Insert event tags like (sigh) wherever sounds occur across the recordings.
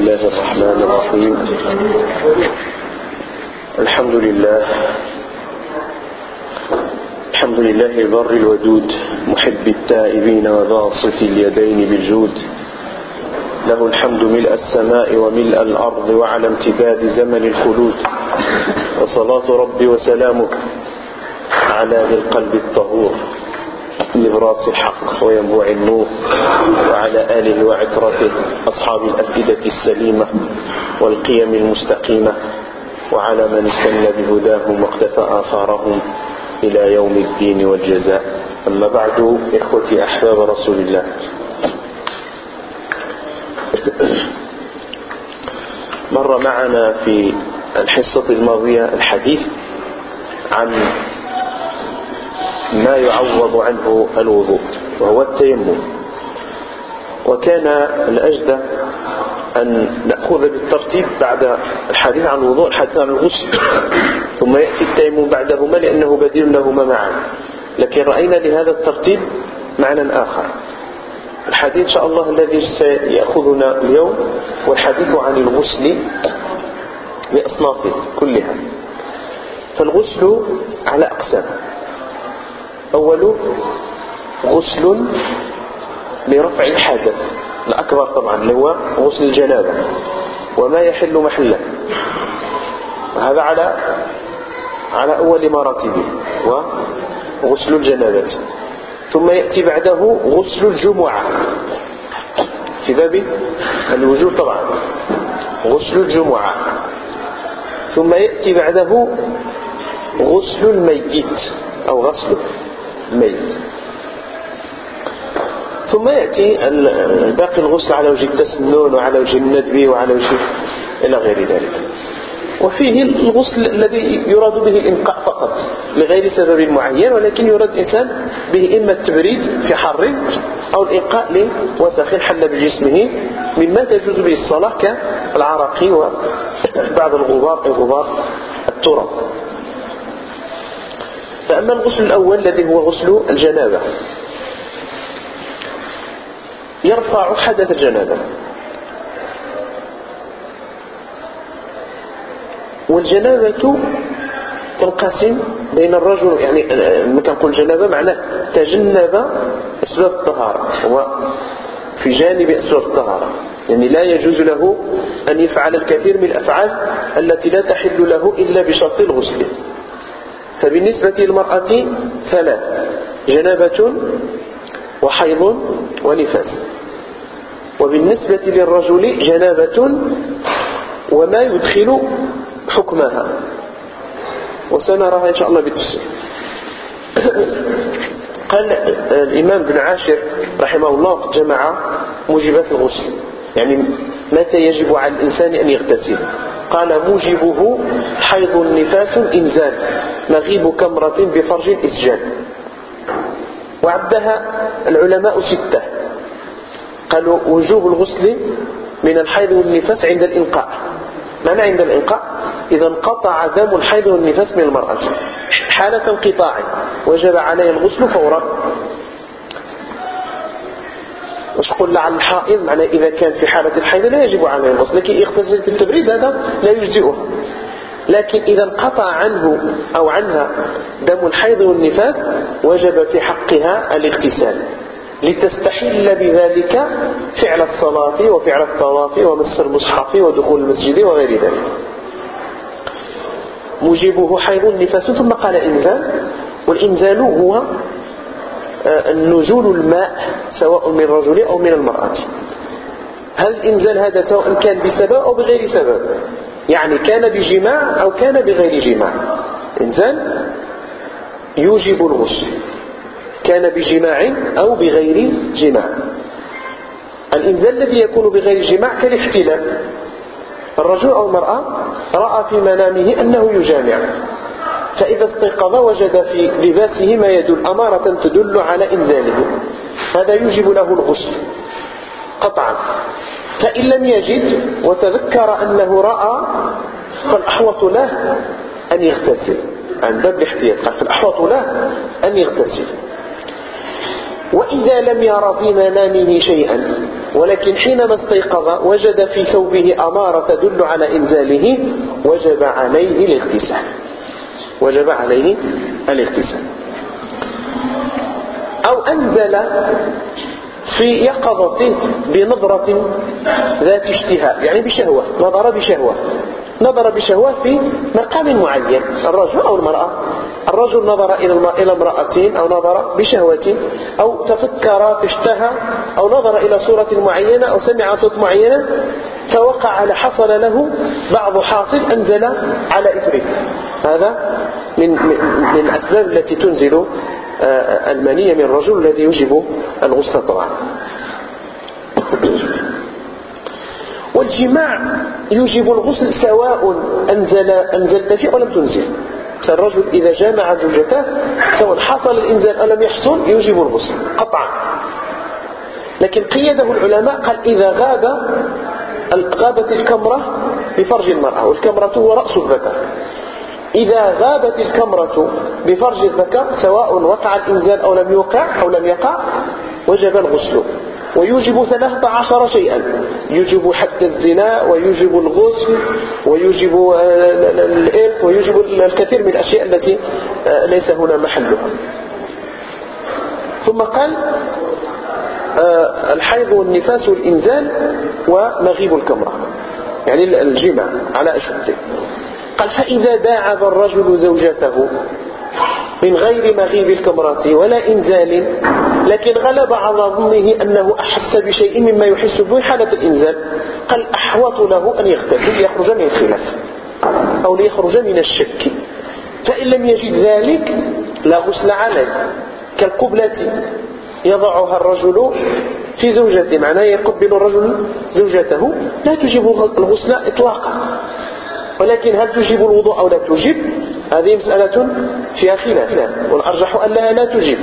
الله الرحمن الرحيم. الحمد لله. الحمد لله البر الودود محب التائبين وباسط اليدين بالجود. له الحمد ملء السماء وملء الأرض وعلى امتداد زمن الخلود. وصلاة ربي وسلامه على ذي القلب الطهور. نبراس الحق وينبوع النور وعلى آله وعترته أصحاب الأفئدة السليمة والقيم المستقيمة وعلى من استنى بهداهم واقتفى آثارهم إلى يوم الدين والجزاء. أما بعد إخوتي أحباب رسول الله. مر معنا في الحصة الماضية الحديث عن ما يعوض عنه الوضوء وهو التيمم. وكان الأجدى أن نأخذ بالترتيب بعد الحديث عن الوضوء الحديث عن الغسل. ثم يأتي التيمم بعدهما لأنه بديل لهما معا. لكن رأينا لهذا الترتيب معنى آخر. الحديث إن شاء الله الذي سيأخذنا اليوم هو الحديث عن الغسل بأصنافه كلها. فالغسل على أقسام. أول غسل لرفع الحدث الأكبر طبعا اللي هو غسل الجنابة وما يحل محله. وهذا على على أول مراتبه وغسل الجنابة. ثم يأتي بعده غسل الجمعة. في باب الوجوب طبعا. غسل الجمعة. ثم يأتي بعده غسل الميت أو غسله. الميت ثم يأتي باقي الغسل على وجه التسنن وعلى وجه الندب وعلى وجه إلى غير ذلك. وفيه الغسل الذي يراد به الإنقاء فقط لغير سبب معين ولكن يراد الإنسان به إما التبريد في حر أو الإنقاء لوسخ حل بجسمه مما تجوز به الصلاة كالعرق وبعض الغبار غبار التراب. فأما الغسل الأول الذي هو غسل الجنابة. يرفع حدث الجنابة. والجنابة تنقسم بين الرجل يعني لما كنقول جنابة معناه تجنب أسباب الطهارة هو في جانب أسباب الطهارة. يعني لا يجوز له أن يفعل الكثير من الأفعال التي لا تحل له إلا بشرط الغسل. فبالنسبة للمرأة ثلاث جنابة وحيض ونفاس. وبالنسبة للرجل جنابة وما يدخل حكمها. وسنراها إن شاء الله بالتفصيل. (coughs) قال الإمام بن عاشر رحمه الله جمع موجبات الغسل. يعني متى يجب على الإنسان أن يغتسل؟ قال موجبه حيض نفاس إنزال مغيب كمرة بفرج إسجال وعدها العلماء ستة. قالوا وجوب الغسل من الحيض والنفاس عند الإنقاء. معنى عند الإنقاء؟ إذا انقطع دم الحيض والنفاس من المرأة. حالة انقطاع. وجب عليه الغسل فورا. وش قلنا عن الحائض معنى إذا كان في حالة الحيض لا يجب عليه الغسل لكن يغتسل بالتبريد هذا لا يجزئها لكن إذا انقطع عنه أو عنها دم الحيض والنفاس وجب في حقها الاغتسال. لتستحل بذلك فعل الصلاة وفعل الطواف ومس المصحف ودخول المسجد وغير ذلك. موجبه حيض النفاس ثم قال إنزال والإنزال هو النزول الماء سواء من الرجل أو من المرأة. هل الإنزال هذا سواء كان بسبب أو بغير سبب؟ يعني كان بجماع أو كان بغير جماع. إنزال يوجب الغسل. كان بجماع أو بغير جماع. الإنزال الذي يكون بغير جماع كالاحتلام الرجل أو المرأة رأى في منامه أنه يجامع. فإذا استيقظ وجد في لباسه ما يدل أمارة تدل على إنزاله. هذا يوجب له الغسل قطعا. فإن لم يجد وتذكر أنه رأى فالأحوط له أن يغتسل. عن باب الاحتياط. فالأحوط له أن يغتسل. وإذا لم يرى في منامه شيئا ولكن حينما استيقظ وجد في ثوبه أمارة تدل على إنزاله وجب عليه الاغتسال. وجب عليه الاغتسال. أو أنزل في يقظة بنظرة ذات اشتهاء يعني بشهوة نظر بشهوة. نظر بشهوة في مقام معين الرجل أو المرأة. الرجل نظر إلى امرأة أو نظر بشهوة أو تفكر اشتهى أو نظر إلى صورة معينة أو سمع صوت معينة فوقع حصل له بعض حاصل أنزل على إثره. هذا من من الأسباب التي تنزل آه، المنية من الرجل الذي يجب الغسل طبعا. والجماع يوجب الغسل سواء أنزل أنزلت فيه أو لم تنزل. الرجل إذا جامع زوجته سواء حصل الإنزال أو لم يحصل يوجب الغسل قطعا. لكن قيده العلماء قال إذا غاب غابت الكمرة بفرج المرأة والكمرة هو رأس الذكر. إذا غابت الكمرة بفرج الذكر سواء وقع الإنزال أو لم يوقع أو لم يقع وجب الغسل. ويوجب ثلاثة عشر شيئا. يوجب حد الزنا ويوجب الغسل ويوجب الإرث ويوجب الكثير من الأشياء التي آه، ليس هنا محلها. ثم قال آه، الحيض والنفاس والإنزال ومغيب الكمرة. يعني الجماع على أشدة. قال فإذا داعب الرجل زوجته من غير مغيب الكمرة ولا إنزال لكن غلب على ظنه أنه أحس بشيء مما يحس به حالة الإنزال قال أحوط له أن يغتسل ليخرج من الخلاف أو ليخرج من الشك. فإن لم يجد ذلك لا غسل عليه. كالقبلة يضعها الرجل في زوجته. معناه يقبل الرجل زوجته. لا تجيب الغسل إطلاقا. ولكن هل تجيب الوضوء أو لا تجيب؟ هذه مسألة فيها خلاف والأرجح أنها لا تجيب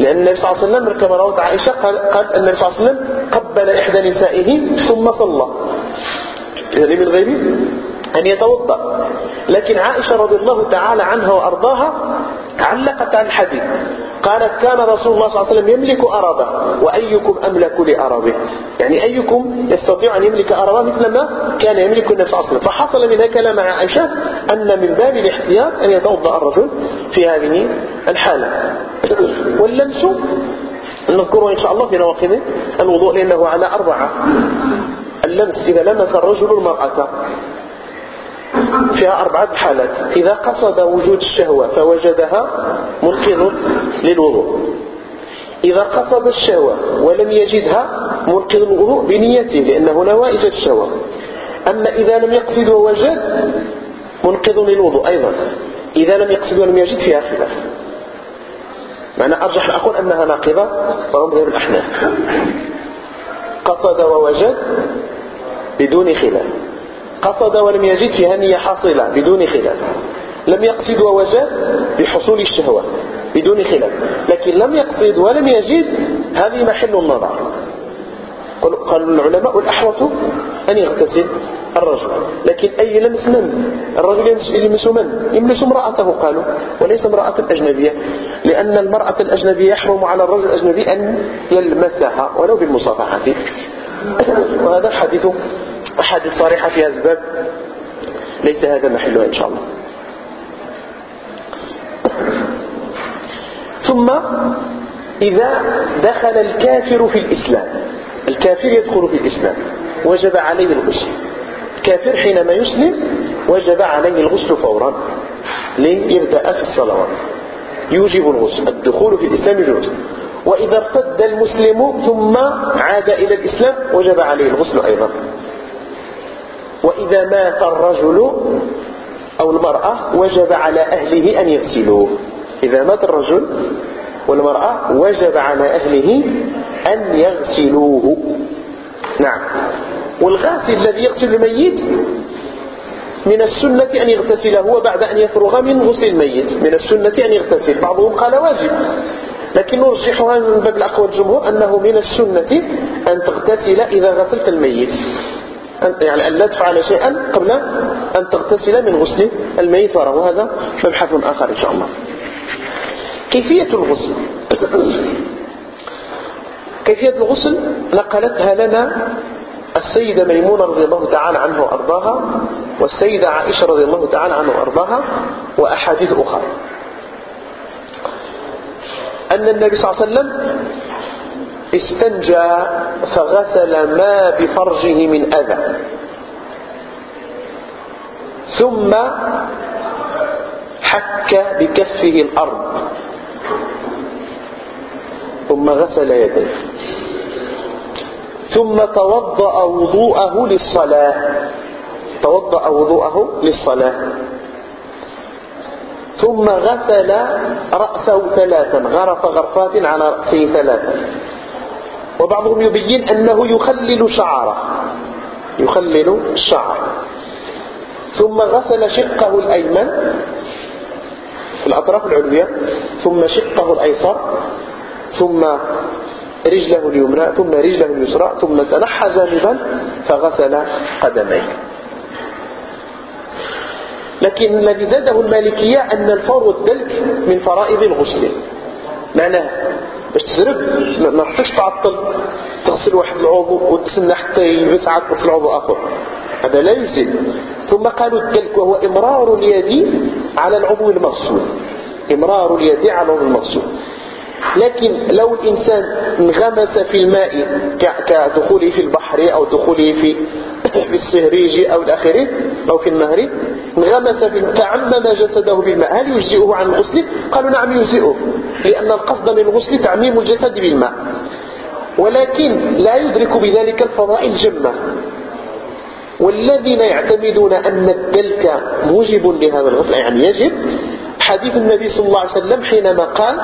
لأن النبي صلى الله عليه وسلم كما روت عائشة قال النبي صلى الله عليه وسلم قبل إحدى نسائه ثم صلى. يعني من غير أن يتوضأ. لكن عائشة رضي الله تعالى عنها وأرضاها علقت عن الحديث قالت كان رسول الله صلى الله عليه وسلم يملك أرابه وأيكم أملك لأرابه يعني أيكم يستطيع أن يملك أرابه مثل ما كان يملك النبي صلى الله عليه وسلم. فحصل منها كلام عائشة أن من باب الاحتياط أن يتوضأ الرجل في هذه الحالة. واللمس نذكره إن شاء الله في نواقض الوضوء لأنه على أربعة. اللمس إذا لمس الرجل المرأة. فيها أربعة حالات. إذا قصد وجود الشهوة فوجدها منقذ للوضوء. إذا قصد الشهوة ولم يجدها منقذ الوضوء بنيته لأنه نوائج الشهوة. أما إذا لم يقصد ووجد منقذ للوضوء أيضا. إذا لم يقصد ولم يجد فيها خلاف. معنى أرجح أقول أنها ناقضة وهو مذهب الأحناف. قصد ووجد بدون خلاف. قصد ولم يجد فيها نية حاصلة بدون خلاف. لم يقصد ووجد بحصول الشهوة بدون خلاف. لكن لم يقصد ولم يجد هذه محل النظر. قال العلماء الأحوط أن يغتسل الرجل. لكن أي لمس من؟ الرجل يلمس من؟ يملس امرأته قالوا. وليس امرأة أجنبية. لأن المرأة الأجنبية يحرم على الرجل الأجنبي أن يلمسها ولو بالمصافحة. وهذا الحديث أحاديث صريحة في هذا الباب. ليس هذا محلها إن شاء الله. ثم إذا دخل الكافر في الإسلام الكافر يدخل في الإسلام وجب عليه الغسل. الكافر حينما يسلم وجب عليه الغسل فورا ليبدأ في الصلوات. يوجب الغسل الدخول في الإسلام يوجب وإذا ارتد المسلم ثم عاد إلى الإسلام وجب عليه الغسل أيضا. وإذا مات الرجل أو المرأة وجب على أهله أن يغسلوه. إذا مات الرجل والمرأة وجب على أهله أن يغسلوه. نعم. والغاسل الذي يغسل الميت من السنة أن يغتسل هو بعد أن يفرغ من غسل الميت. من السنة أن يغتسل. بعضهم قال واجب. لكن نرجحها من باب الأقوى الجمهور أنه من السنة أن تغتسل إذا غسلت الميت. يعني أن لا تفعل شيئا قبل أن تغتسل من غسل الميت. وهذا مبحث آخر إن شاء الله. كيفية الغسل؟ وكيفية الغسل؟ نقلتها لنا السيدة ميمونة رضي الله تعالى عنها وأرضاها والسيدة عائشة رضي الله تعالى عنها وأرضاها وأحاديث أخرى. أن النبي صلى الله عليه وسلم استنجى فغسل ما بفرجه من أذى. ثم حك بكفه الأرض. ثم غسل يديه. ثم توضأ وضوءه للصلاة. توضأ وضوءه للصلاة. ثم غسل رأسه ثلاثا غرف غرفات على رأسه ثلاثا. وبعضهم يبين أنه يخلل شعره يخلل الشعر. ثم غسل شقه الأيمن في الأطراف العلوية ثم شقه الأيسر ثم رجله اليمنى ثم رجله اليسرى ثم تنحى جانبا فغسل قدميه. لكن الذي زاده المالكية أن الفور والدلك من فرائض الغسل. معناه باش تزرب ما خصكش تعطل تغسل واحد العضو وتسنى حتى يلبس عاد تغسل عضو آخر. هذا لا يزيد. ثم قالوا الدلك وهو إمرار اليد على العضو المغسول. إمرار اليد على العضو المغسول. لكن لو الإنسان انغمس في الماء كدخوله في البحر أو دخوله في في السهريج أو الآخره أو في النهر. انغمس في تعمم جسده بالماء. هل يجزئه عن الغسل؟ قالوا نعم يجزئه لأن القصد من الغسل تعميم الجسد بالماء. ولكن لا يدرك بذلك الفضائل الجمة والذين يعتمدون أن الدلك موجب لهذا الغسل يعني يجب. حديث النبي صلى الله عليه وسلم حينما قال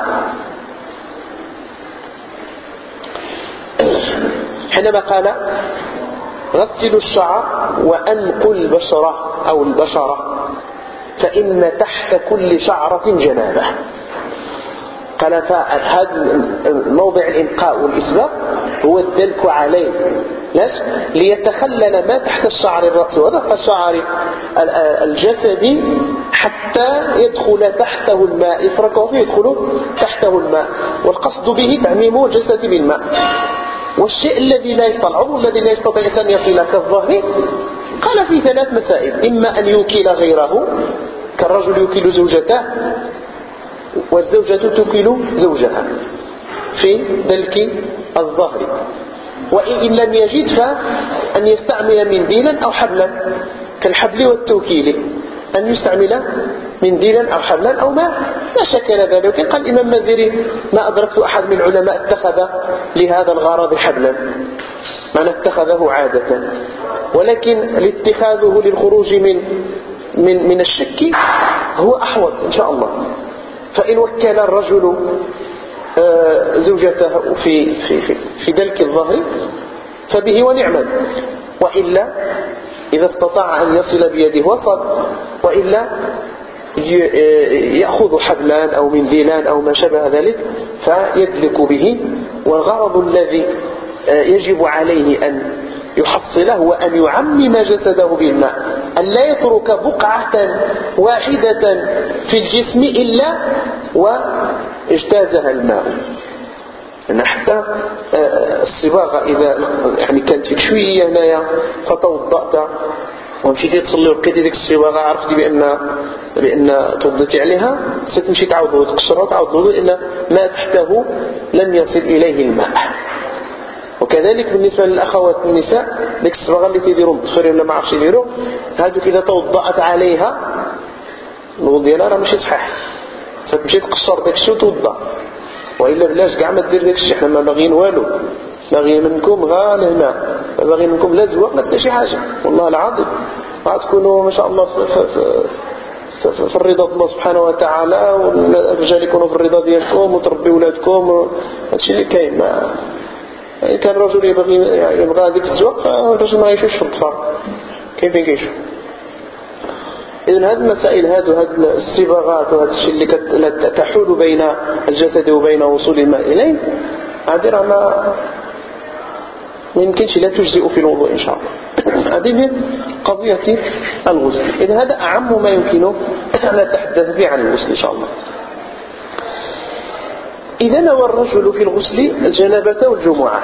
حينما قال غسلوا الشعر وأنقوا البشرة أو البشرة فإن تحت كل شعرة جنابة. قال فهذا موضع الإنقاء والإسباق هو الدلك عليه. ليش؟ ليتخلل ما تحت الشعر الرأس وتحت الشعر الجسدي حتى يدخل تحته الماء يفركه فيه تحته الماء. والقصد به تعميم الجسد بالماء. والشيء الذي لا يستطيع العضو الذي لا يستطيع أن يصل كالظهر. قال في ثلاث مسائل. إما أن يوكل غيره كالرجل يوكل زوجته والزوجة توكل زوجها. في دلك الظهر. وإن لم يجد فأن يستعمل منديلا أو حبلا كالحبل والتوكيل. أن يستعمل منديلا أو حبلا أو ما. ما شكل ذلك. قال الإمام مازري ما أدركت أحد من العلماء اتخذ لهذا الغرض حبلا. من اتخذه عادة. ولكن لاتخاذه للخروج من من من الشك هو أحوط إن شاء الله. فإن وكل الرجل آه، زوجته في في في, في دلك الظهر فبه ونعما. وإلا إذا استطاع أن يصل بيده وصل وإلا يأخذ حبلان أو منديلان أو ما شابه ذلك فيدلك به. والغرض الذي آه، يجب عليه أن يحصله وأن يعمم جسده بالماء أن لا يترك بقعة واحدة في الجسم إلا واجتازها الماء. حتى آه، الصباغة إذا يعني كانت فيك شوية هنايا فتوضأت. ومشيتي تصلي ولقيتي ديك الصباغة عرفتي بأن بأن توضيتي عليها ستمشي تعاود وتقشرها وتعاود الوضوء لأن ما تحته لم يصل إليه الماء. وكذلك بالنسبة للأخوات النساء ديك الصباغة اللي تيديروا بالطفرين ولا ما عرفش يديروا هذوك إذا توضأت عليها الوضوء ديالها راه ماشي صحيح. ستمشي تقشر داك الشيء وتوضأ. وإلا بلاش كاع ما دير داك الشيء حنا ما باغيين والو. باغيين منكم غا الهنا باغيين منكم لا زواق لا شي حاجة. والله العظيم. غتكونوا ما شاء الله في, في, في, في الرضا الله سبحانه وتعالى والرجال يكونوا في الرضا ديالكم وتربي ولادكم هادشي اللي كاين. ما كان الرجل يبغي يبغى هذيك الزواق الرجل ما يعيشوش في الظفار كاين فين كيعيشوا إذن هذه المسائل هذه هذه الصبغات وهذا الشيء اللي تحول بين الجسد وبين وصول الماء إليه هذه راه ما يمكنش لا تجزئ في الوضوء إن شاء الله. هذه من قضية الغسل. إذا هذا أعم ما يمكن أن نتحدث به عن الغسل إن شاء الله. إذا نوى الرجل في الغسل الجنابة والجمعة.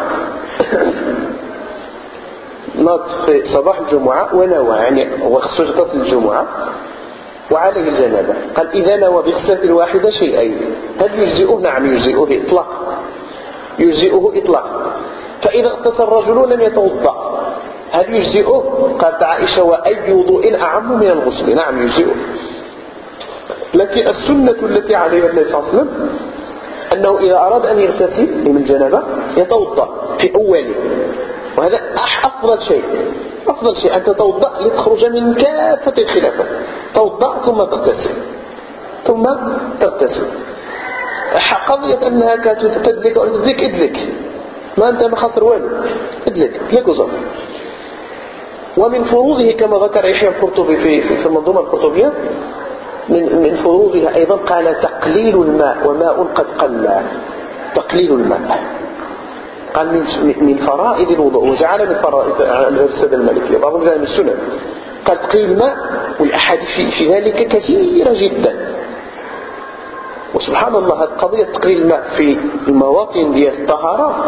ناض في صباح الجمعة ونوى يعني هو خصو يغتسل الجمعة وعليه الجنابة. قال إذا نوى بغسلة واحدة شيئين هل يجزئه؟ نعم يجزئه إطلاق يجزئه إطلاق. فإذا اغتسل الرجل لم يتوضأ هل يجزئه؟ قالت عائشة وأي وضوء أعم من الغسل. نعم يجزئه. لكن السنة التي عليها النبي صلى الله عليه وسلم أنه إذا أراد أن يغتسل من الجنابة يتوضأ في أوله. وهذا أفضل شيء أفضل شيء أن تتوضأ لتخرج من كافة الخلافة. توضأ ثم تغتسل. ثم تغتسل. قضية أنها تدلك أو تدلك ادلك ما أنت خسر والو ادلك ادلك وزر ومن فروضه كما ذكر يحيى القرطبي في في المنظومة القرطبية من من فروضها أيضا قال تقليل الماء وماء قد قل. تقليل الماء. قال من من فرائض الوضوء وجعل من فرائض السادة المالكية بعضهم جعل من السنن قال تقليل الماء والأحاديث في, ذلك كثيرة جدا. وسبحان الله هذه قضية تقليل الماء في المواطن ديال الطهارة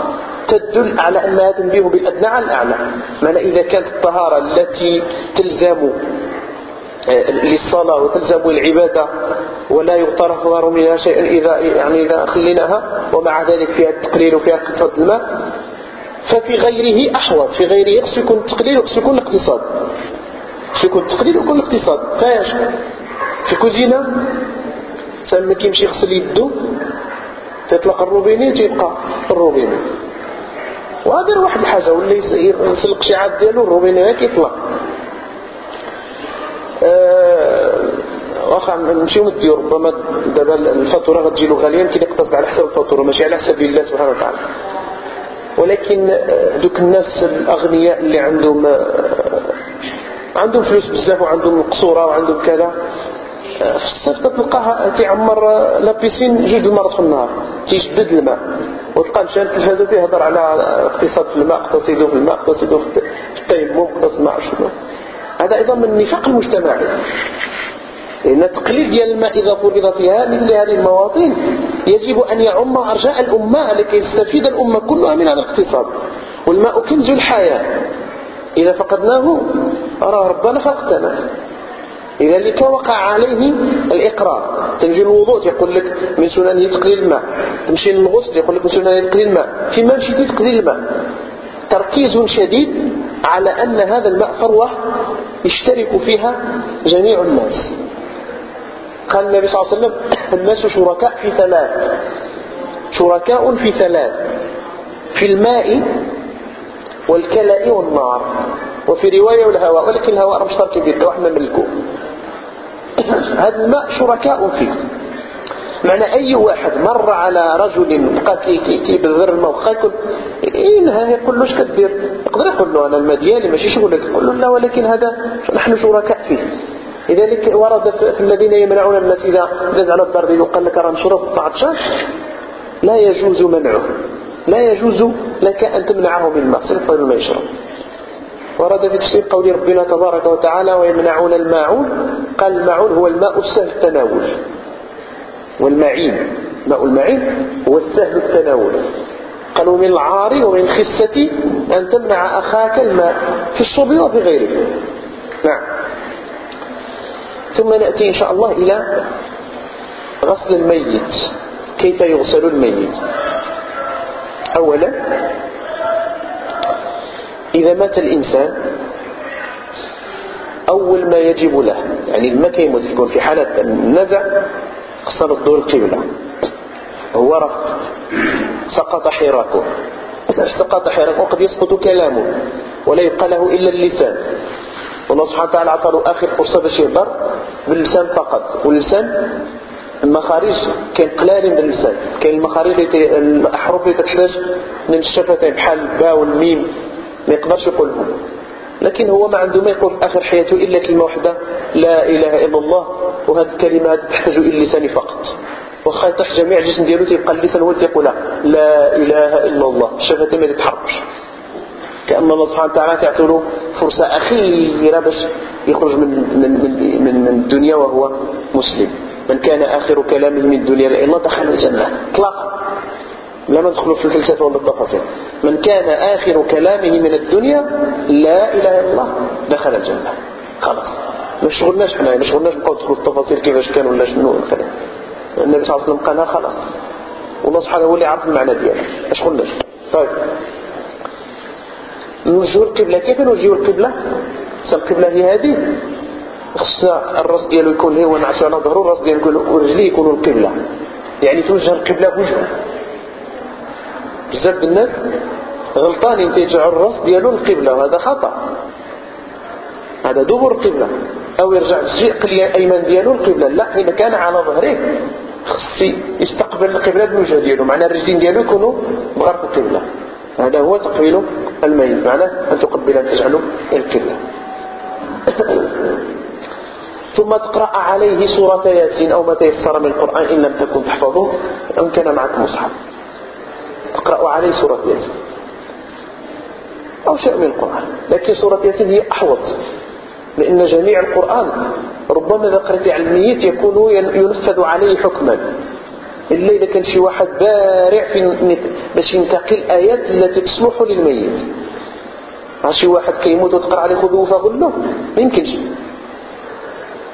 تدل على أنها تنبيه بالأدنى على الأعلى. معنى إذا كانت الطهارة التي تلزم للصلاة وتلزم العبادة ولا يغترف ضار منها شيء إذا يعني إذا خليناها ومع ذلك فيها التقليل وفيها قصة الماء. ففي غيره أحوط في غيره خصو يكون التقليل وخصو يكون الاقتصاد. خصو يكون التقليل ويكون الاقتصاد. فاش؟ في كوزينة سلم كيمشي يغسل يدو تطلق الروبيني تيبقى الروبيني. وهذا واحد الحاجة واللي يسلق شي عاد ديالو الروبيني هيك يطلق أه واخا نمشيو نديو ربما دابا الفاتورة غتجي له يمكن يقتصد على حساب الفاتورة ماشي على حساب الله سبحانه وتعالى. ولكن آه، دوك الناس الأغنياء اللي عندهم آه، عندهم فلوس بزاف وعندهم قصوره وعندهم كذا آه، في الصيف تلقاه تيعمر لا بيسين جوج المرات في النهار تيجدد الماء. وتلقى مشان التلفازه تيهضر على اقتصاد في الماء اقتصدوا في الماء اقتصدوا في التيمم اقتصد ما شنو. هذا أيضا من النفاق المجتمعي لأن التقليل ديال الماء إذا فرض فيها مثل هذه المواطن يجب أن يعم أرجاء الأمة لكي يستفيد الأمة كلها من هذا الاقتصاد. والماء كنز الحياة. إذا فقدناه أرى ربنا فقدنا لذلك وقع عليه الإقرار. تنجي الوضوء يقول لك من سنن تقليل الماء. تمشي للغسل يقول لك من سنن تقليل الماء. فيما مشيت تقليل الماء. تركيز شديد على أن هذا الماء ثروة يشترك فيها جميع الناس. قال النبي صلى الله عليه وسلم الناس شركاء في ثلاث. شركاء في ثلاث. في الماء والكلاء والنار. وفي رواية والهواء. ولكن الهواء مشترك فيه وإحنا ملكه. هذا الماء شركاء فيه. معنى أي واحد مر على رجل بقى كي كي كي بالذر الماء وخا يقول إيه يقول له كدير يقدر يقول له أنا الماء ديالي ماشي شغلك يقول له لا ولكن هذا نحن شركاء فيه. لذلك ورد في الذين يمنعون الناس إذا زاد على الضرب وقال لك راه نشرب عطشان لا يجوز منعه. لا يجوز لك أن تمنعه من الماء صرف ما يشرب ورد في تفسير قول ربنا تبارك وتعالى ويمنعون الماعون. قال الماعون هو الماء السهل التناول. والمعين. ماء المعين هو السهل التناول. قالوا من العار ومن خسة أن تمنع أخاك الماء في الصبي وفي غيره. نعم. ثم نأتي إن شاء الله إلى غسل الميت. كيف يغسل الميت؟ أولا إذا مات الإنسان أول ما يجب له يعني ما كيموت يكون في حالة النزع قصر الدور القبلة هو رفض سقط حراكه. سقط حراكه. وقد يسقط كلامه ولا يبقى له إلا اللسان. والله سبحانه وتعالى عطى له آخر فرصة باش يهضر باللسان فقط. واللسان المخارج كاين قلالين باللسان. كاين المخارج الأحرف اللي تحتاج من الشفتين بحال الباء والميم ما يقدرش يقولهم. لكن هو ما عنده ما يقول في آخر حياته إلا كلمة واحدة لا إله إلا الله وهذه الكلمة تحتاج إلى اللسان فقط. وخا يطيح جميع الجسم ديالو تيبقى اللسان هو اللي تيقولها لا إله إلا الله. الشفتين ما تتحركش كأن الله سبحانه وتعالى تعطيله فرصة أخيرة باش يخرج من, من, من, من, من الدنيا وهو مسلم. من كان آخر كلامه من الدنيا لا الله دخل الجنة. اطلاقا. لا ندخل في الفلسفة التفاصيل. من كان آخر كلامه من الدنيا لا إله إلا الله دخل الجنة. خلاص. ما شغلناش حنا ما شغلناش نبقاو ندخلوا في التفاصيل كيفاش كان ولا شنو النبي صلى الله عليه وسلم قالها خلاص. والله سبحانه هو اللي عرف المعنى ديالها ما شغلناش. طيب. نوجهوا القبلة. كيف نوجهوا القبلة؟ القبلة هي هذه. خص الرأس ديالو يكون هو نعسو على ظهره الرأس ديالو يكون ورجليه يكونوا القبلة. يعني توجه القبلة بوجهه. بزاف الناس غلطانين تيجعوا الراس ديالو القبلة وهذا خطأ. هذا دبر القبلة. أو يرجع الشق الأيمن ديالو القبلة لا إذا كان على ظهره خصي يستقبل القبلة بالوجه ديالو. معنى الرجلين ديالو يكونوا بغرب القبلة. هذا هو تقبيل الميت معناه أن تقبل أن تجعله القبلة. (coughs) ثم تقرأ عليه سورة ياسين أو ما تيسر من القرآن إن لم تكن تحفظه أم كان معك مصحف. تقرأ عليه سورة ياسين. أو شيء من القرآن. لكن سورة ياسين هي أحوط. لأن جميع القرآن ربما إذا قرأت على الميت يكون ينفذ عليه حكما. إلا إذا كان شي واحد بارع في باش ينتقي الآيات التي تصلح للميت. شي واحد كيموت وتقرأ عليه خذوه فغلوه. ما يمكنش.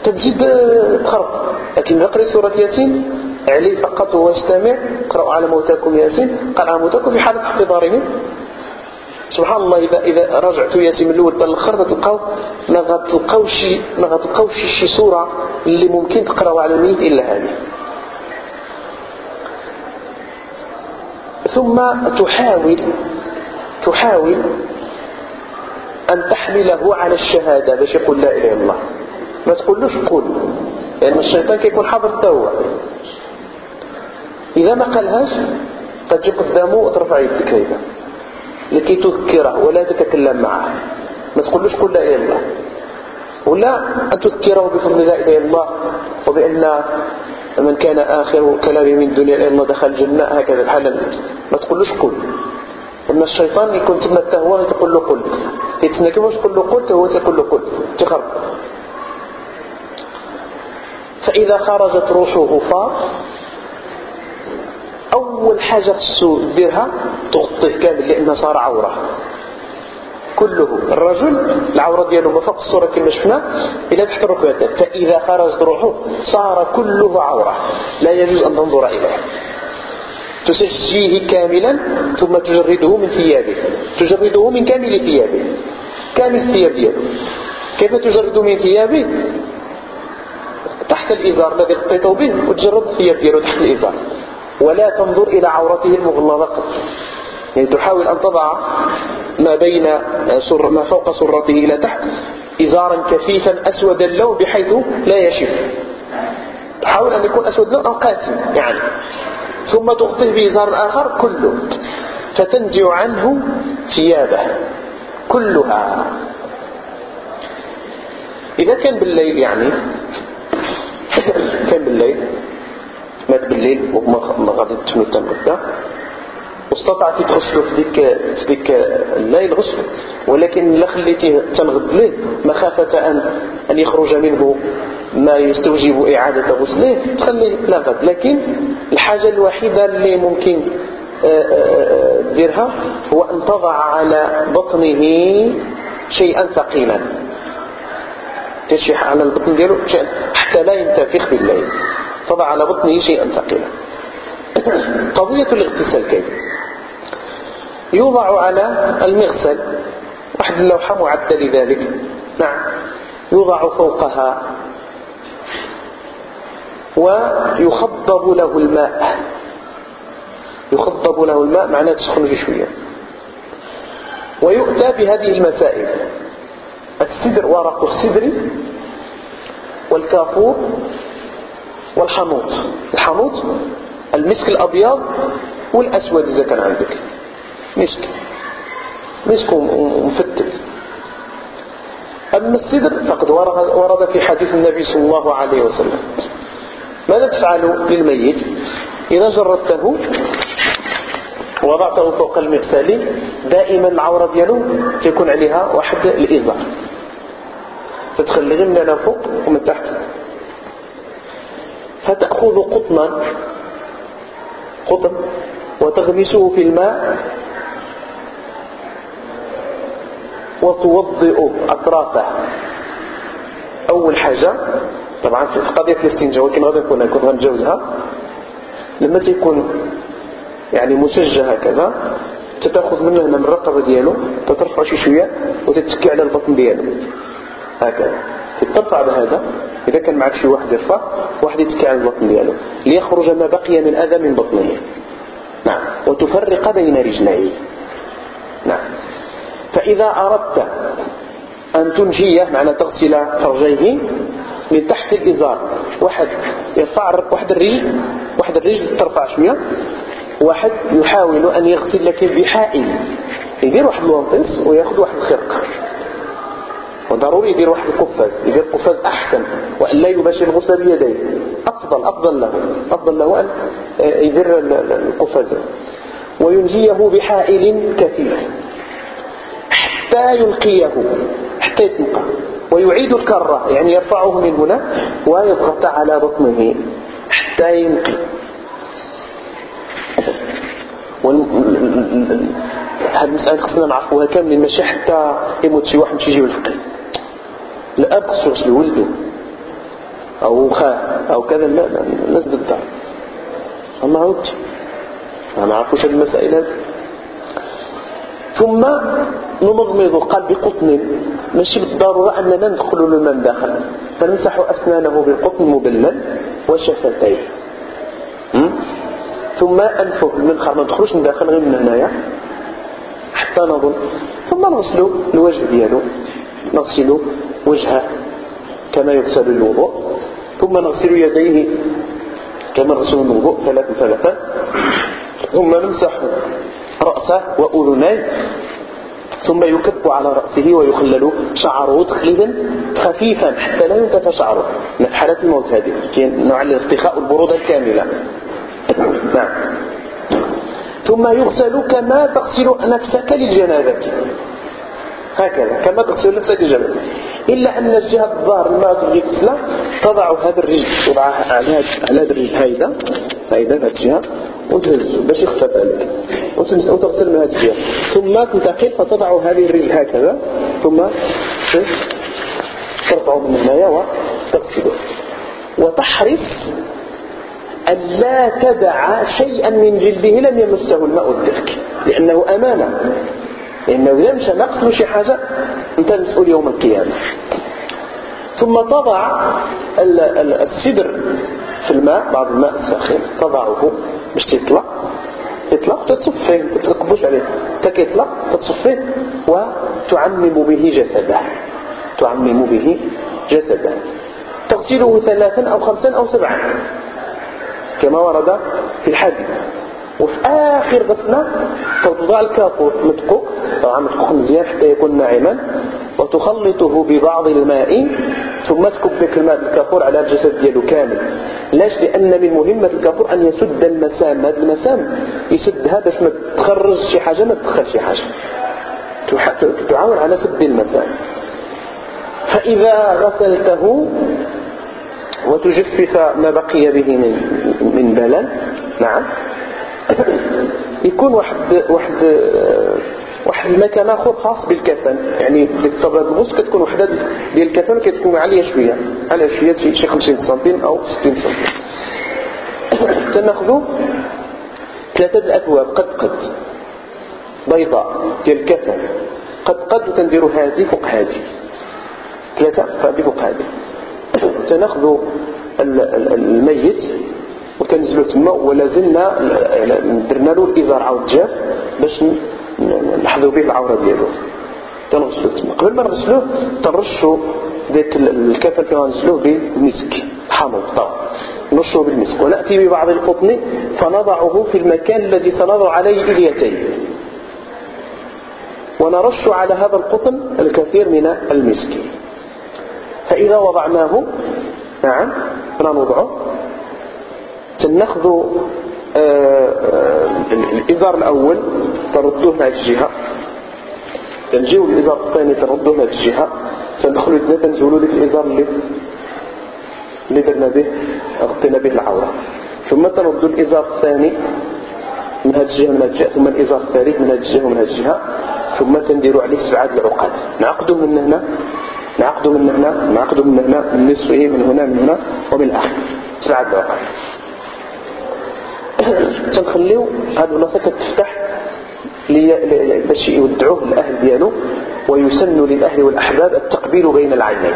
تجد تخرب لكن قرأت سورة ياسين عليه فقط هو يستمع قرأوا على موتاكم ياسين. قال على موتاكم في حالة احتضارهم سبحان الله إذا إذا رجعتوا ياسين من الأول للآخر تلقاو ما غتلقاوش ما شي سورة اللي ممكن تقراو على الميت إلا هذه. ثم تحاول تحاول أن تحمله على الشهادة. باش يقول لا إله إلا الله. ما تقولوش قول. لأن يعني الشيطان كيكون حاضر التوبة إذا ما قالهاش تجي قدامه وترفع يدك هيدا لكي تذكره ولا تتكلم معه. ما تقولوش قل لا إله إلا الله. ولا أن تذكره بفضل لا إله إلا الله وبأن من كان آخر كلامه من الدنيا إلا الله دخل الجنة هكذا الحال ما تقولوش قل أما الشيطان يكون تما التهوى تقول له قل. يتسنى كيفاش تقول له قل هو تقول له قل. تخرب. فإذا خرجت روحه فار أول حاجة خصو ديرها تغطيه كامل لأنه صار عورة. كله الرجل العورة ديالو ما فوق الصورة كما شفنا إلى تحت الركبتين فإذا خرجت روحه صار كله عورة. لا يجوز أن تنظر إليه. تسجيه كاملا ثم تجرده من ثيابه. تجرده من كامل ثيابه. كامل الثياب ديالو. كيف تجرد من ثيابه؟ تحت الإزار الذي غطيته به وتجرد الثياب ديالو تحت الإزار. ولا تنظر إلى عورته المغلظة يعني تحاول أن تضع ما بين سر ما فوق سرته إلى تحت إزارا كثيفا أسود اللون بحيث لا يشف. تحاول أن يكون أسود اللون أو قاسي يعني. ثم تغطيه بإزار آخر كله. فتنزع عنه ثيابه. كلها. إذا كان بالليل يعني كان بالليل مات بالليل وما غادي تسمي التنبت واستطعتي تغسلو في ديك في ديك الليل غسل ولكن لا خليتيه تنغد ليه مخافة أن أن يخرج منه ما يستوجب إعادة غسله تخليه غد لكن الحاجة الوحيدة اللي ممكن آه، آه، آه، ديرها هو أن تضع على بطنه شيئا ثقيلا. تشيح على البطن ديالو حتى لا ينتفخ بالليل. تضع على بطنه شيئا ثقيلا. (coughs) قضية الاغتسال كيف؟ يوضع على المغسل. واحد اللوحة معدة لذلك. نعم. يوضع فوقها. ويخضب له الماء. يخضب له الماء معناه تسخن شوية. ويؤتى بهذه المسائل. السدر ورق السدر والكافور والحنوط الحنوط المسك الأبيض والأسود إذا كان عندك. مسك. مسك مفتت أما السدر فقد ورد في حديث النبي صلى الله عليه وسلم. ماذا تفعل للميت؟ إذا جردته وضعته فوق المغسل دائما العورة ديالو تكون عليها واحد الإزار. تدخل غير من فوق ومن تحت. فتأخذ قطنا قطن وتغمسه في الماء وتوضئ أطرافه. أول حاجة طبعا في قضية الاستنجاء ولكن غادي نكون كنت غنتجاوزها. لما تيكون يعني مسجة هكذا تتأخذ منه من الرقبة ديالو تترفع شي شوية وتتكي على البطن ديالو. هكذا. تترفع بهذا؟ إذا كان معك شي واحد يرفع واحد يتكي على البطن ديالو ليخرج ما بقي من أذى من بطنه. نعم. وتفرق بين رجليه. نعم. فإذا أردت أن تنجيه معنى تغسل فرجيه من تحت الإزار واحد يرفع واحد الرجل واحد الرجل ترفع شوية واحد يحاول أن يغسل لك بحائل. يدير واحد الوانطيس ويأخذ واحد الخرقة. وضروري يدير واحد القفاز يدير قفاز أحسن وأن لا يباشر الغسل بيديه. أفضل أفضل له أفضل له أن يدير القفاز. وينجيه بحائل كثير حتى يلقيه حتى يتنقى ويعيد الكرة يعني يرفعه من هنا ويضغط على بطنه حتى ينقي. هذه المسألة خصنا نعرفوها كاملين ماشي حتى يموت شي واحد مشي يجيب الفقه الأب خصو يغسل ولده أو خاه أو كذا لا لا الناس الدار أما عودت ما نعرفوش المسائل هذه. ثم نمضمض قال بقطن. ماشي بالضرورة أننا ندخل الماء داخل. فنمسح أسنانه بالقطن مبلل وشفتيه. ثم أنفه. المنخر ما ندخلوش من داخل غير من هنايا. حتى نظن. ثم نغسل الوجه ديالو. نغسل وجهه كما يغسل الوضوء ثم نغسل يديه كما نغسل الوضوء ثلاثا ثلاثا ثم نمسح رأسه وأذنيه ثم يكب على رأسه ويخلل شعره تخليلا خفيفا حتى لا ينتفى شعره. من حالة الموت هذه. نوع الارتخاء البرودة الكاملة. نعم. ثم يغسل كما تغسل نفسك للجنابة. هكذا كما تغسل نفسك للجنابة إلا أن الجهة الظاهر ما تبغي تغسلها تضع هذا الرجل تضعها على هذا الرجل هيدا هيدا هذه الجهة وتهز باش يخفف عليك. وتغسل من هذه الجهة. ثم تنتقل فتضع هذه الرجل هكذا. ثم ترفعه من الماء وتغسله. وتحرص أن لا تدع شيئا من جلده لم يمسه الماء الدفك لأنه أمانة. لأنه مشى نقص شي حاجة أنت المسؤول يوم القيامة. ثم تضع السدر في الماء بعض الماء الساخن تضعه باش تطلع. يطلق تتصفيه ما عليه. تك يطلق تتصفيه وتعمم به جسده. تعمم به جسده. تغسله ثلاثا أو خمسا أو سبعا. كما ورد في الحديث. وفي آخر غسلة توضع الكافور متكوك طبعا متكوك مزيان حتى يكون ناعما. وتخلطه ببعض الماء. ثم تكب ذاك الماء الكافور على الجسد ديالو كامل. لاش؟ لأن من مهمة الكافور أن يسد المسام. هذه المسام يسدها باش ما تخرج شي حاجة ما تدخل شي حاجة. تعاون على سد المسام. فإذا غسلته وتجفف ما بقي به من بلل. نعم. يكون واحد واحد واحد المكان آخر خاص بالكفن يعني ديك الطبله الغوص كتكون وحدة ديال الكفن كتكون عالية شوية. على شوية شي 50 سنتيم أو 60 سنتيم. تناخذوا ثلاثة الاثواب قد قد. بيضاء ديال الكفن قد قد وتنديروا هذه فوق هذه ثلاثة فوق هذه تناخذوا الميت. وتنزلوا تما ولا زلنا درنا له الازار عاود جاف باش نحذو به العورة ديالو. تنغسلو تما. قبل ما نغسلوه تنرشوا ذاك الكفن اللي غنغسلوه بالمسك. حامض طبعا. نرشه بالمسك. ونأتي ببعض القطن فنضعه في المكان الذي سنضع عليه إليتين. ونرش على هذا القطن الكثير من المسك. فإذا وضعناه نعم نوضعه. تناخذ آه، آه، الإزار الأول تردوه هذه الجهة. تنجيو الإزار الثاني تردوه هذه الجهة. تندخلوا الاثنين تنزولوا ذيك الإزار اللي اللي درنا به غطينا به العورة. ثم تردوا الإزار الثاني من هذه الجهة من هذه الجهة ثم الإزار الثالث من هذه الجهة ومن هذه الجهة. ثم تنديروا عليه سبعة العقاد. نعقد من هنا نعقد من هنا نعقد من هنا من نصفه من هنا من هنا ومن الآخر. سبعة العقاد. (coughs) تنخليو هذه البلاصة كتفتح باش يودعوه الأهل ديالو ويسن للأهل والأحباب التقبيل بين العينين.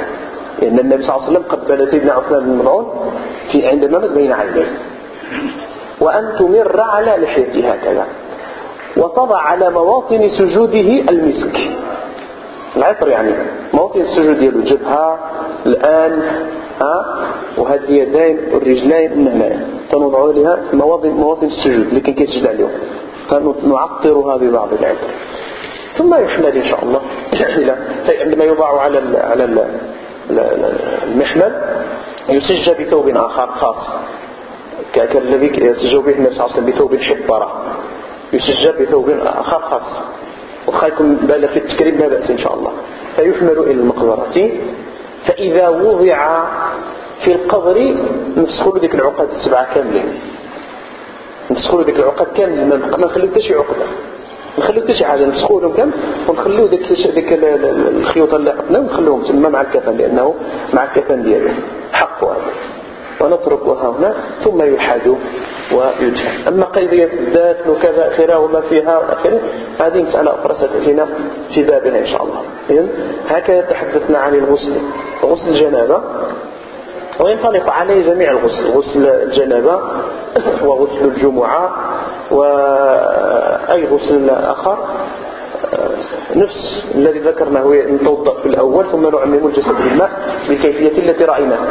لأن النبي صلى الله عليه وسلم قبل سيدنا عثمان بن مظعون في عند الممت بين عينيه. وأن تمر على لحيته هكذا. وتضع على مواطن سجوده المسك. العطر يعني مواطن السجود ديالو الجبهة الآن وهذه اليدين والرجلين من هنا. تنوضع لها مواطن مواطن السجود اللي كان كيسجد عليهم. نعطرها ببعض العطر ثم يحمل إن شاء الله. (coughs) إلى عندما يوضع على على المحمل يسج بثوب آخر خاص. كالذي يسج به النبي صلى الله عليه وسلم بثوب حبرة. يسج بثوب آخر خاص. وخايكم بالغ في التكريم لا بأس إن شاء الله. فيحمل إلى المقبرة. فإذا وضع في القبر نفسخوا ذيك العقد السبعة كاملين. نفسخوا ذيك العقد كاملين ما نخلي حتى شي عقدة نخليو حتى شي حاجة. نفسخوا لهم كامل ونخليو ديك ديك الخيوط اللي عقدنا ونخليهم تما مع الكفن لأنه مع الكفن ديالو. حقه هذا ونتركها هنا ثم يلحد ويدفن أما قضية الدفن وكذا آخره وما فيها وآخره هذه مسألة أخرى ستأتينا في بابها إن شاء الله. إذن هكذا تحدثنا عن الغسل. غسل الجنابة. وينطلق عليه جميع الغسل. غسل الجنابة (coughs) وغسل الجمعة وأي غسل آخر. نفس الذي ذكرناه نتوضأ في الأول ثم نعمم الجسد بالماء بالكيفية التي رأيناها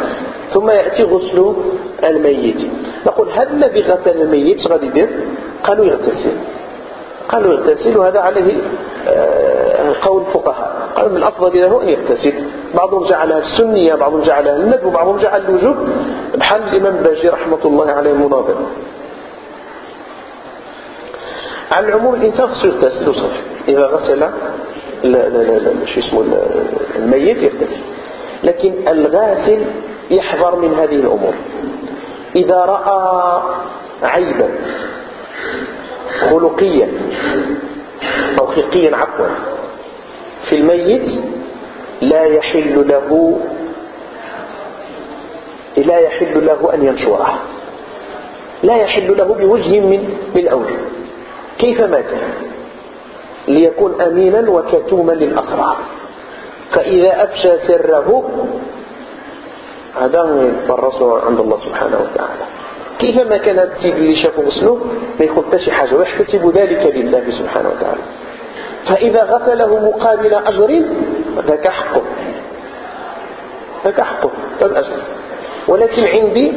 ثم يأتي غسل الميت. نقول هذا الذي غسل الميت؟ غادي يدير؟ قالوا يغتسل. قالوا يغتسل وهذا عليه آه، قول الفقهاء. قالوا من الأفضل له أن يغتسل. بعضهم جعلها السنية بعضهم جعلها الندب وبعضهم جعل الوجوب. بحال الإمام باجي رحمة الله عليه مناظر على العموم الإنسان خصو يغتسل وصافي إذا غسل شو اسمه الميت يغتسل لكن الغاسل يحذر من هذه الأمور. إذا رأى عيبا خلقيا أو خلقيا عفوا في الميت لا يحل له لا يحل له أن ينشره. لا يحل له بوجه من من أوجه. كيف مات؟ ليكون أمينا وكتوما للأسرار. فإذا أفشى سره هذا يتبرص عند الله سبحانه وتعالى. كيفما كان هذا السيد اللي شافه غسله ما يخذ شي حاجة ويحتسب ذلك لله سبحانه وتعالى. فإذا غسله مقابل أجر ذاك حقه. ذاك حقه الأجر ولكن عندي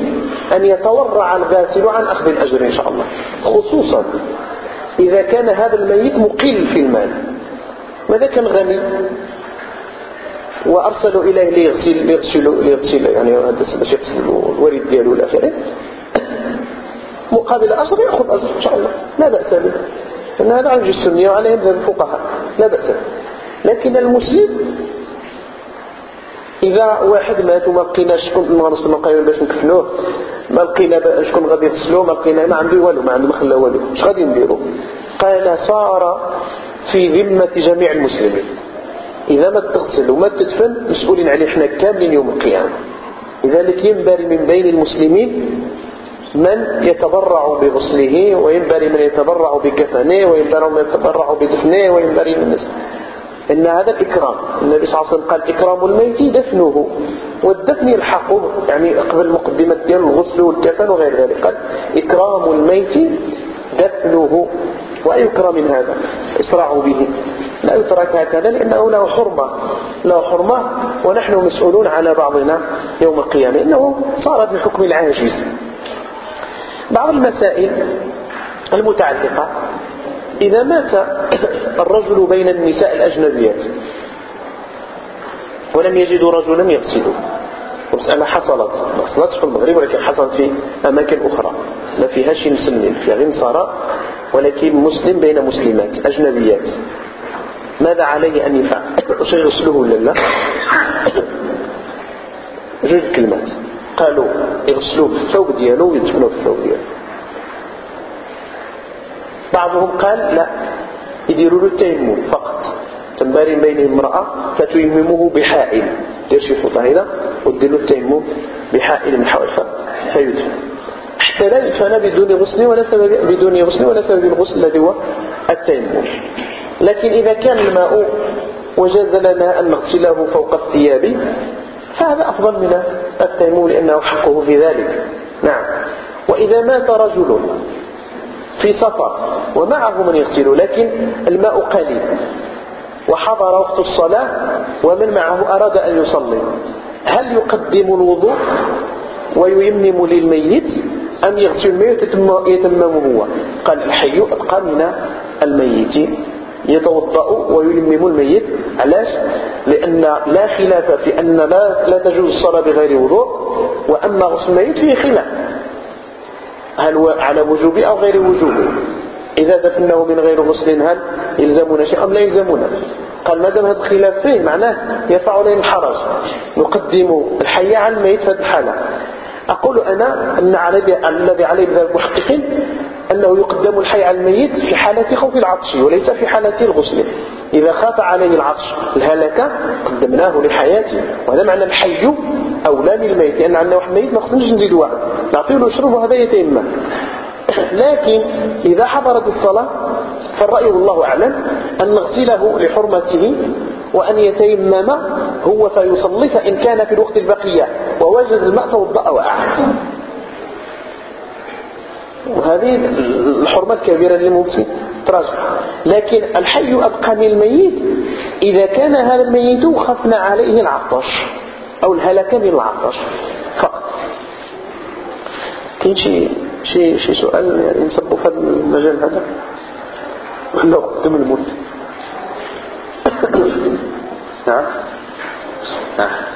أن يتورع الغاسل عن أخذ الأجر إن شاء الله. خصوصا إذا كان هذا الميت مقل في المال. ماذا كان غني؟ وأرسلوا إليه ليغسل, ليغسل, ليغسل يعني باش يغسل الوريد ديالو إلى آخره. مقابل أجر يأخذ أجر إن شاء الله. لا بأس به. لأن هذا عن السنية وعليه مذهب الفقهاء. لا بأس لكن المسلم إذا واحد مات وما لقيناش شكون نغرس المقايم باش نكفنوه ما لقينا شكون غادي يغسلوه؟ ما لقينا ما عنده والو ما عنده ما خلى والو. اش غادي نديروا قال صار في ذمة جميع المسلمين. إذا ما تغسل وما تدفن مسؤولين عليه إحنا كاملين يوم القيامة. لذلك ينبغي من بين المسلمين من يتبرع بغسله وينبغي من يتبرع بكفنه وينبغي من يتبرع بدفنه وينبغي من إن هذا الإكرام النبي صلى الله عليه وسلم قال إكرام الميت دفنه. والدفن يلحقه يعني قبل المقدمة ديال الغسل والكفن وغير ذلك قال إكرام الميت دفنه. وأيكرم من هذا؟ إسرعوا به. لا يترك هكذا لأنه له حرمة له حرمة ونحن مسؤولون على بعضنا يوم القيامة. إنه صار بحكم العاجز. بعض المسائل المتعلقة إذا مات الرجل بين النساء الأجنبيات ولم يجدوا رجلا يغسله مسألة حصلت ما حصلتش في المغرب ولكن حصلت في أماكن أخرى. ما فيهاش مسلمين فيها غير نصارى ولكن مسلم بين مسلمات أجنبيات. ماذا عليه أن يفعل؟ واش يغسله ولا لا؟ جوج كلمات. قالوا يغسلوه في الثوب ديالو ويدفنوه في الثوب ديالو. بعضهم قال لا يديروا له التيمم فقط. تنباري بينهم امرأة فتيممه بحائل. دير شي فوطة هنا ودير له التيمم بحائل من حوالفة فيدفن. حتى لا يدفن بدون غسل ولا سبب بدون غسل ولا سبب الغسل الذي هو التيمم. لكن إذا كان الماء وجاز لنا أن نغسله فوق الثياب فهذا أفضل من التيمم لأنه حقه في ذلك. نعم. وإذا مات رجل في سفر ومعه من يغسله لكن الماء قليل. وحضر وقت الصلاة ومن معه أراد أن يصلي. هل يقدم الوضوء وييمم للميت أم يغسل الميت يتمم هو؟ قال الحي أبقى من الميت يتوضأ ويلمم الميت. علاش؟ لأن لا خلاف في أن لا, لا تجوز الصلاة بغير وضوء وأما غسل الميت فيه خلاف. هل على وجوب أو غير وجوب إذا دفنه من غير غسل هل يلزمنا شيء أم لا يلزمنا قال ما هذا الخلاف فيه معناه يرفع عليهم الحرج نقدم الحي على الميت في الحالة. أقول أنا أن الذي عليه بذلك المحققين أنه يقدم الحي على الميت في حالة خوف العطش وليس في حالة الغسل. إذا خاف عليه العطش الهلكة قدمناه لحياته. وهذا معنى الحي أولى من الميت لأن عندنا واحد ميت ما خصناش نزيد واحد. نعطيه له يشرب وهذا يتيمم (coughs) لكن إذا حضرت الصلاة فالرأي والله أعلم أن نغسله لحرمته وأن يتيمم هو فيصلي فإن كان في الوقت البقية. ووجد الماء توضأ وأعد وهذه الحرمة الكبيرة للمفسد تراجع. لكن الحي أبقى من الميت إذا كان هذا الميت خفنا عليه العطش أو الهلك من العطش. فقط. كاين شي شي شي سؤال ينصب في هذا المجال هذا؟ ولا قدم الموت؟ (coughs) نعم. نعم.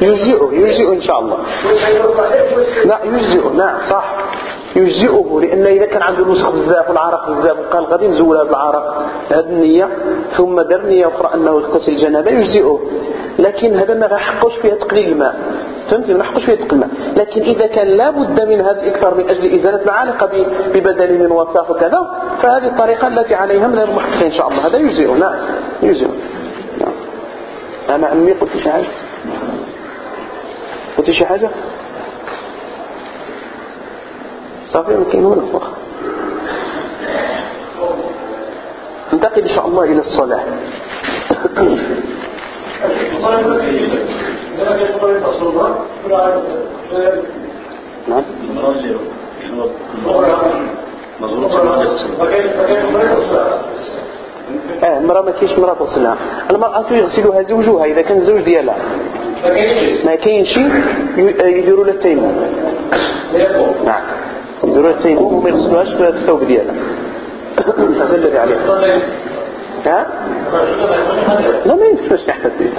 يجزئه يجزئه إن شاء الله. لا يجزئه نعم صح. يجزئه لأن إذا كان عنده نسخ بزاف والعرق بزاف وقال غادي نزول هذا العرق هذه النية ثم دار نية أخرى أنه يغتسل الجنابة يجزئه. لكن هذا ما حقوش فيها تقليل الماء. فهمت ما حقوش فيها تقليل الماء. لكن إذا كان لا بد من هذا الإكثار من أجل إزالة العالقة ببدل من وصاف وكذا فهذه الطريقة التي عليها من المحققين إن شاء الله. هذا يجزئه نعم يجزئه. نعم. أنا عمي قلت شي قلت شي حاجة؟ صافي ما كاين هنا ننتقل إن شاء الله إلى الصلاة. نعم. آه المرأة ما كاينش مرأة تصلها المرأة يغسلها زوجها إذا كان الزوج ديالها. ما كاينش. يديروا لها التيمم. نعم. يديروا لها التيمم وما يغسلوهاش في الثوب ديالها. هذا الذي عليه. ها؟ لا ما ينفعش. يحتسب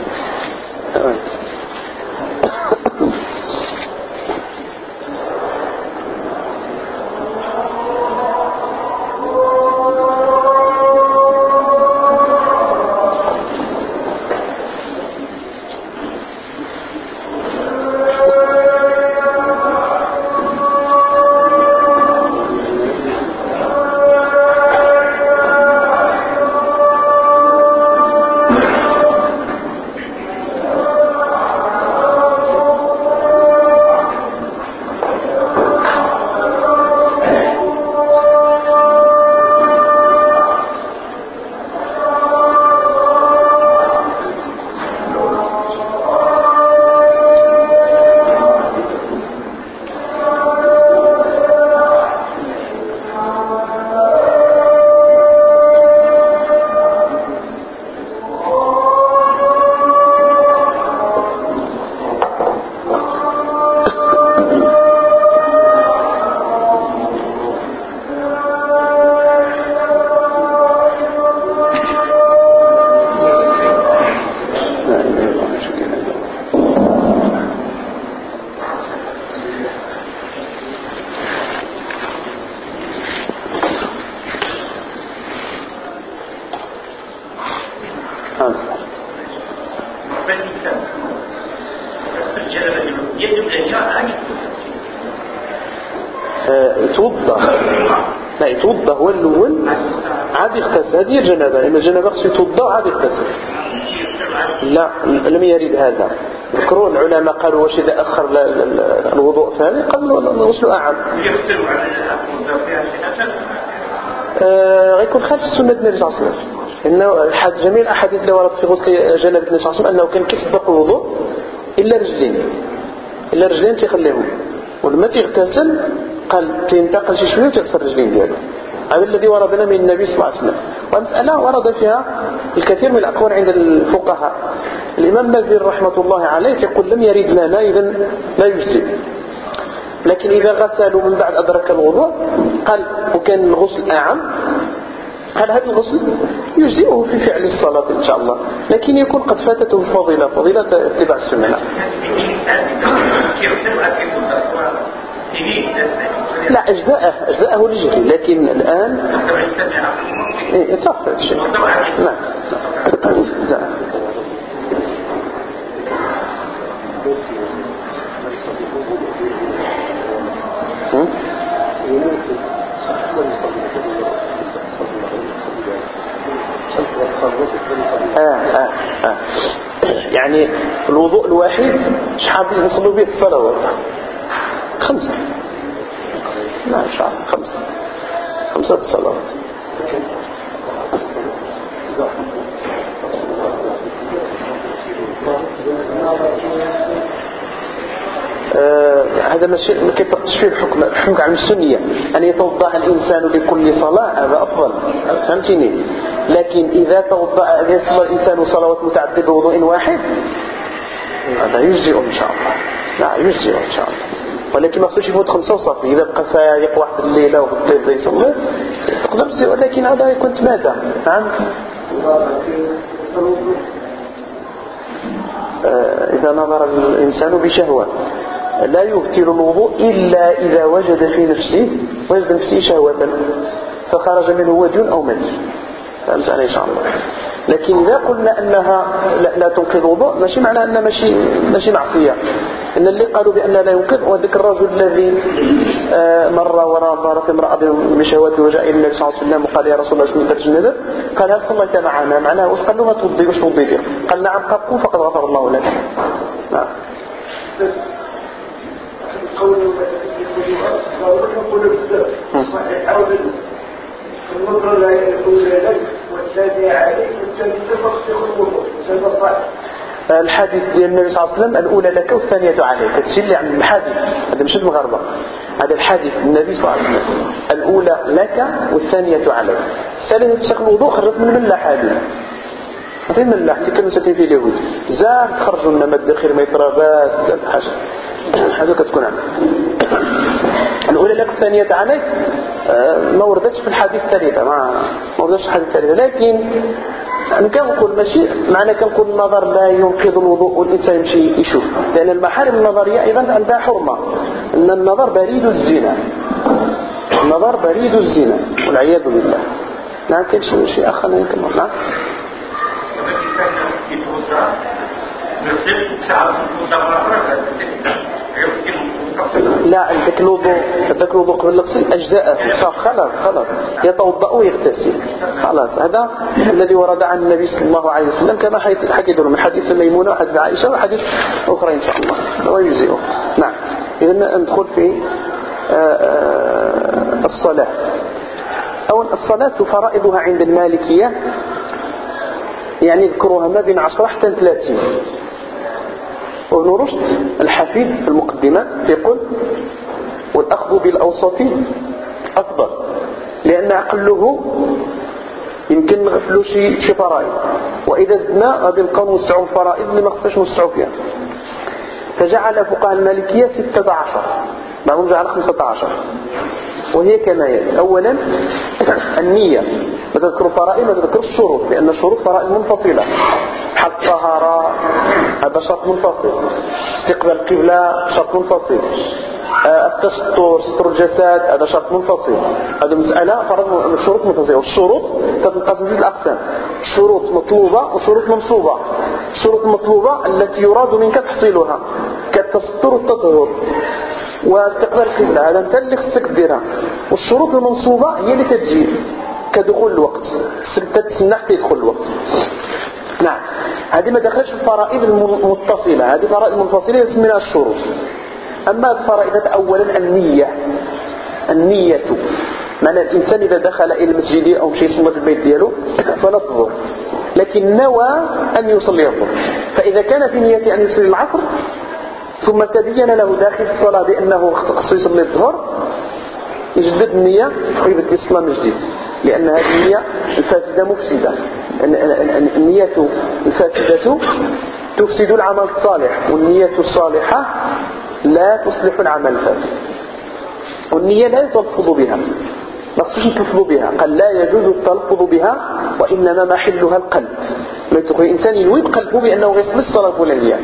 الجنابه لأن الجنابه خصو يتوضا وعاد يغتسل لا لم يرد هذا. ذكروا العلماء قالوا واش إذا أخر الوضوء ثاني؟ قالوا الغسل أعم. آه غيكون خالف السنة النبي صلى الله عليه وسلم. الحد جميع الأحاديث اللي وردت في غسل جنابه النبي صلى الله عليه وسلم أنه كان كيسبق الوضوء؟ إلا رجلين. إلا رجلين تيخليهم ولما تيغتسل قال تينتقل شي شوية وتغسل الرجلين ديالو. هذا الذي وردنا من النبي صلى الله عليه وسلم؟ ومسألة ورد فيها الكثير من الأقوال عند الفقهاء. الإمام مازن رحمة الله عليه يقول لم يرد لنا إذا لا يجزئ لكن إذا غسلوا من بعد أدرك الوضوء قال وكان الغسل أعم. قال هذا الغسل يجزئه في فعل الصلاة إن شاء الله لكن يكون قد فاتته الفضيلة فضيلة اتباع السنة. (laughs) لا أجزاءه أجزاءه لجهه لكن الآن إيه الشيء. نعم. آه آه آه. يعني الوضوء الواحد شحال نصلوا به الصلوات؟ خمسة. ما شاء الله خمسة خمسة صلوات آه هذا ماشي ما كيطبقش فيه الحكم الحكم عن السنية؟ أن يتوضأ الإنسان لكل صلاة هذا أفضل. فهمتني لكن إذا توضأ إذا يصلى الإنسان صلوات متعددة بوضوء واحد هذا يجزئ إن شاء الله. لا يجزئ إن شاء الله. ولكن ما خصوش يفوت خمسة وصافي. إذا بقى فايق واحد الليلة وغدا يبدا يصلي تقدر ولكن هذا يكون تمادى نعم؟ آه، إذا نظر الإنسان بشهوة. لا يبتل الوضوء إلا إذا وجد في نفسه وجد نفسه شهوة فخرج منه ودي أو مدي فهمت إن شاء الله. لكن إذا قلنا أنها لا, تنقذ الوضوء ماشي معنى أنها ماشي, ماشي معصية. إن اللي قالوا بأنها لا ينقذ هو ذاك الرجل الذي آه، مر وراء في امرأة بشهوته وجاء إلى النبي صلى الله عليه وسلم وقال يا رسول الله شنو درت الندب قال هل صليت معنا معناه واش قال له ما توضي واش توضيتي قال نعم قد فقد غفر الله لك. نعم قول المضر لا يكون لك والثاني عليك والثاني تفسخ الوضوء الحديث ديال النبي صلى الله عليه وسلم الأولى لك والثانية عليك. هذا اللي عن الحديث. هذا مش المغاربة. هذا الحديث النبي صلى الله عليه وسلم. الأولى لك والثانية عليك. الثالثة تشق الوضوء خرجت من ملاح هذه. في ملاح اللي كانوا ساكنين في اليهود. زاد خرجوا لنا ما الداخل ما يترابات زاد حاجة. حاجة كتكون عندك. الأولى لك الثانية عليك آه، ما وردتش في الحديث الثالثة ما وردتش في الحديث الثالثة. لكن أنا كنقول ماشي معنى كنقول النظر لا ينقذ الوضوء والإنسان يمشي يشوف. لأن المحارم النظرية أيضا عندها حرمة. أن النظر بريد الزنا. النظر بريد الزنا والعياذ بالله. نعم كاين شي آخر نكمل نعم لا ذاك الوضوء قبل الغسل أجزاءه صح خلاص خلاص. يتوضأ ويغتسل. خلاص هذا الذي ورد عن النبي صلى الله عليه وسلم كما حكيت من حديث ميمونة وحديث عائشة وحديث أخرى إن شاء الله. ويجزئه نعم. إذا ندخل في آه، آه، الصلاة. أولا الصلاة فرائضها عند المالكية؟ يعني يذكروها ما بين عشرة حتى ثلاثين. وابن رشد الحفيد في المقدمات يقول والأخذ بالأوسط أفضل لأن أقله يمكن نغفلوا شي شي فرائض. وإذا زدنا غادي نبقاو نوسعوا الفرائض اللي ما خصناش نوسعوا فيها. فجعل فقهاء المالكية ستة عشر بعضهم جعل خمسة عشر. وهي كما يلي أولا النية. تذكر فرائض ما تذكر الشروط لأن الشروط فرائض منفصلة. حتى الطهارة هذا شرط منفصل. استقبال القبلة شرط منفصل. آه، التستر ستر الجسد هذا شرط منفصل. هذه مسألة فرض شروط منفصلة. والشروط تنقسم جزء الأقسام. شروط مطلوبة وشروط منصوبة. الشروط المطلوبة التي يراد منك تحصيلها. كالتستر والتطهر. واستقبال القبلة هذا أنت اللي خصك ديرها والشروط المنصوبة هي اللي تجي. كدخول الوقت. تتسنى حتى يدخل الوقت. نعم. هذه ما دخلش في الفرائض المتصلة. هذه فرائض منفصلة يسميها الشروط. أما الفرائض أولا النية. النية. معنى الإنسان إذا دخل إلى المسجد أو مشي يصلي في البيت دياله صلاة الظهر. لكن نوى أن يصلي الظهر. فإذا كان في نية أن يصلي العصر ثم تبين له داخل الصلاة بأنه خصو يصلي الظهر يجدد النية ويبدأ الصلاة من جديد لأن هذه النية الفاسدة مفسدة. النية الفاسدة تفسد العمل الصالح والنية الصالحة لا تصلح العمل الفاسد. والنية لا يتلفظ بها. ما خصوش نتلفظ بها. قال لا يجوز التلفظ بها وإنما محلها القلب. ما الإنسان ينوي بقلبه بأنه غيصل الصلاة الفلانية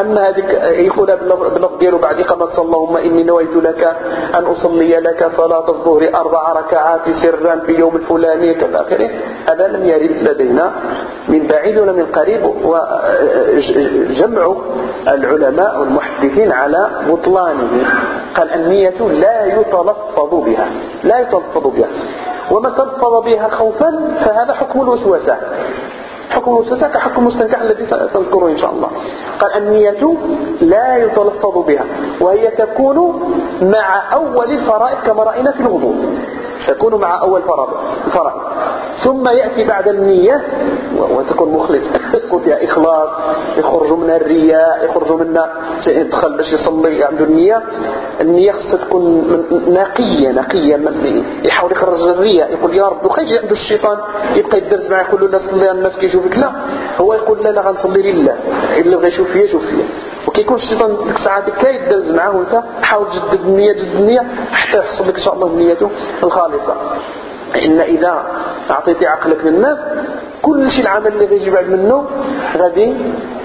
أما هذيك يقولها باللفظ ديالو بعد. إقامة اللهم إني نويت لك أن أصلي لك صلاة الظهر أربع ركعات سرا في يوم الفلاني كذا. آخره هذا لم يرد لدينا من بعيد ولا من قريب. وجمع العلماء والمحدثين على بطلانه. قال النية لا يتلفظ بها. لا يتلفظ بها. وما تلفظ بها خوفا فهذا حكم الوسوسة حكم الوسوسة كحكم المستنكح الذي سنذكره إن شاء الله. قال النية لا يتلفظ بها وهي تكون مع أول الفرائض كما رأينا في الوضوء. تكون مع أول فرائض ثم يأتي بعد النية وتكون مخلص. (laughs) يكون فيها إخلاص يخرج من الرياء يخرج من يدخل باش يصلي عنده النية. النية خصها تكون نقية نقية. يحاول يخرج الرياء. يقول يا رب وخيجي عنده الشيطان. يبقى يدرس معه يقول له لا صلي الناس كيشوفك لا هو يقول لا لا غنصلي لله. اللي بغى يشوف فيا يشوف فيا. وكيكون الشيطان ديك الساعة ديك كيدز معاه وانت حاول تجدد النيه تجدد النيه حتى يحصل لك إن شاء الله النيه الخالصة. إن إذا أعطيتي عقلك للناس كل شيء العمل اللي غيجي بعد منه غادي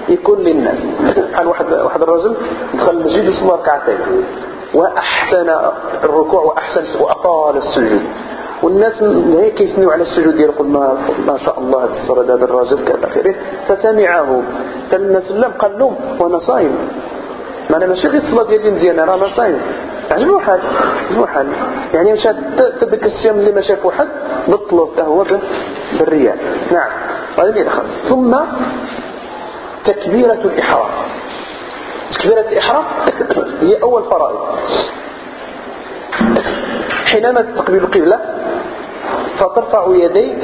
يكون للناس. (laughs) بحال واحد واحد الرجل دخل المسجد وصلى ركعتين. وأحسن الركوع وأحسن وأطال السجود. والناس هيك كيثنوا على السجود يقول ما ما شاء الله الصلاة هذا الرجل كذا خيره فسمعه. فالناس سلم قال لهم وأنا صايم. ما أنا ماشي غير الصلاة ديالي مزيانه راه أنا صايم. عجبو حال؟ عجبو حال؟ يعني مشى تدك الصيام اللي ما شافه حد بطلوا حتى هو بالرياء. نعم. هذا دخل ثم تكبيرة الإحرام. تكبيرة الإحرام هي أول فرائض. حينما تستقبل القبلة فترفع يديك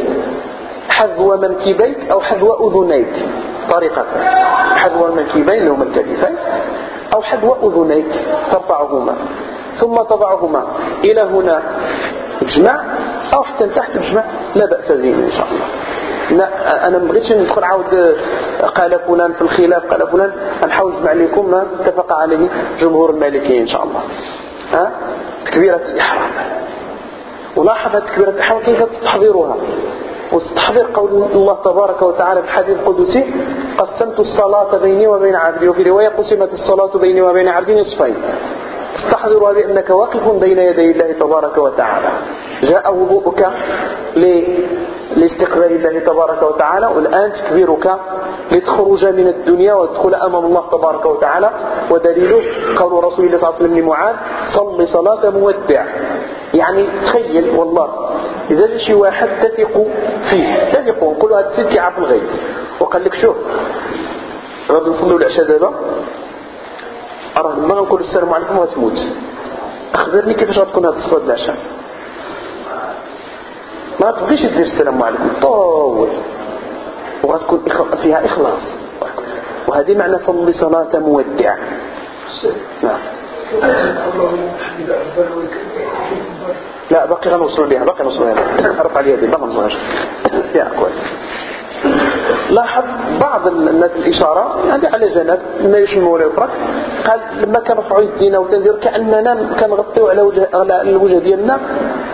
حذو منكبيك أو حذو أذنيك. طريقة. حذو المنكبين هما الكتفين أو حذو أذنيك. ترفعهما. ثم تضعهما. إلى هنا. اجمع. أو حتى تحت اجمع. لا بأس به إن شاء الله. لا أنا ما بغيتش ندخل عاود قال فلان في الخلاف قال فلان. نحاول نجمع لكم ما اتفق عليه جمهور المالكيين إن شاء الله. ها؟ تكبيرة الإحرام. ولاحظ تكبيرة الإحرام كيف تحضيرها. واستحضر قول الله تبارك وتعالى في الحديث القدسي قسمت الصلاة بيني وبين عبدي. وفي رواية قسمت الصلاة بيني وبين عبدي نصفين. استحضر بأنك واقف بين يدي الله تبارك وتعالى. جاء وضوءك لاستقبال الله تبارك وتعالى والآن تكبيرك لتخرج من الدنيا وتدخل أمام الله تبارك وتعالى. ودليله قول رسول الله صلى الله عليه وسلم لمعاذ صل صلاة مودع. يعني تخيل والله إذا شي واحد تثق فيه تثق نقول هذا السيد كيعرف الغيب. وقال لك شوف غادي نصليو العشاء دابا؟ راه ما غنقول السلام عليكم غتموت اخبرني كيفاش غتكون هذه الصلاه العشاء ما تبغيش دير السلام عليكم طول وغتكون فيها إخلاص وهذه معنى صلي صلاة مودع نعم لا باقي غنوصل بها باقي نوصل بها رفع اليد باقي نوصل يا كويس لاحظ بعض الناس الإشارة هذه على جنب ما يشمل ولا يفرق قال لما كنرفعوا يدينا وتندير كأننا كنغطيو على وجه على الوجه ديالنا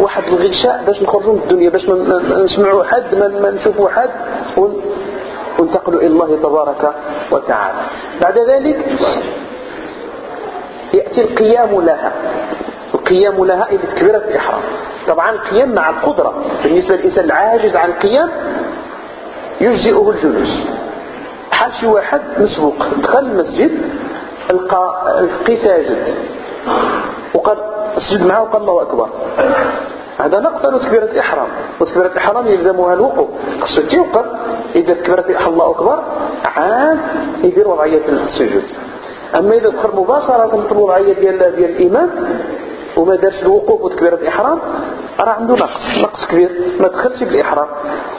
واحد الغشاء باش نخرجوا من الدنيا باش ما نسمعوا حد ما نشوفوا حد وننتقلوا إلى الله تبارك وتعالى. بعد ذلك يأتي القيام لها. القيام لها إذا تكبيرة الإحرام. طبعا القيام مع القدرة. بالنسبة للإنسان العاجز عن القيام يجزئه الجلوس. بحال شي واحد مسبوق دخل المسجد لقى الفقي ساجد وقال سجد معه وقال الله أكبر. هذا له تكبيرة الإحرام. وتكبيرة الإحرام يلزمها الوقوف خصو تيوقف إذا تكبيرة الإحرام الله أكبر عاد يدير وضعية السجود. أما إذا دخل مباشرة في الوضعية ديال الإمام وما دارش الوقوف وتكبيرة الإحرام راه عنده نقص نقص كبير ما دخلش بالإحرام.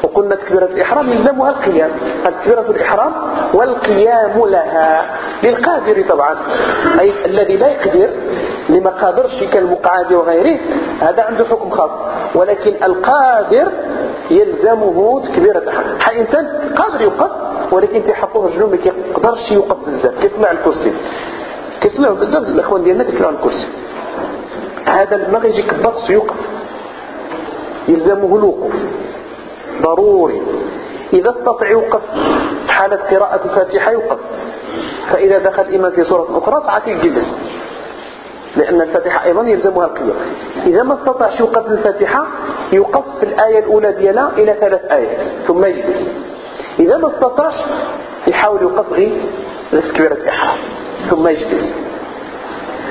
وقلنا تكبيرة الإحرام يلزمها القيام. تكبيرة الإحرام والقيام لها للقادر طبعا. أي الذي لا يقدر لما قادرش كالمقعد وغيره هذا عنده حكم خاص. ولكن القادر يلزمه تكبيرة الإحرام. حي إنسان قادر يوقف ولكن تحقه رجلو ما كيقدرش يوقف بزاف. كيسمع الكرسي. كيسمعوا بزاف الأخوان ديالنا كيسمعوا الكرسي. هذا ما غيجي كبر يوقف. يلزمه الوقوف. ضروري. إذا استطع يوقف في حالة قراءة الفاتحة يوقف. فإذا دخل الإمام في سورة أخرى ساعات يجلس لأن الفاتحة أيضا يلزمها القيام. إذا ما استطعش يوقف الفاتحة يوقف في الآية الأولى ديالها إلى ثلاث آيات. ثم يجلس إذا ما استطعش يحاول يوقف غير تكبيرة الإحرام. ثم يجلس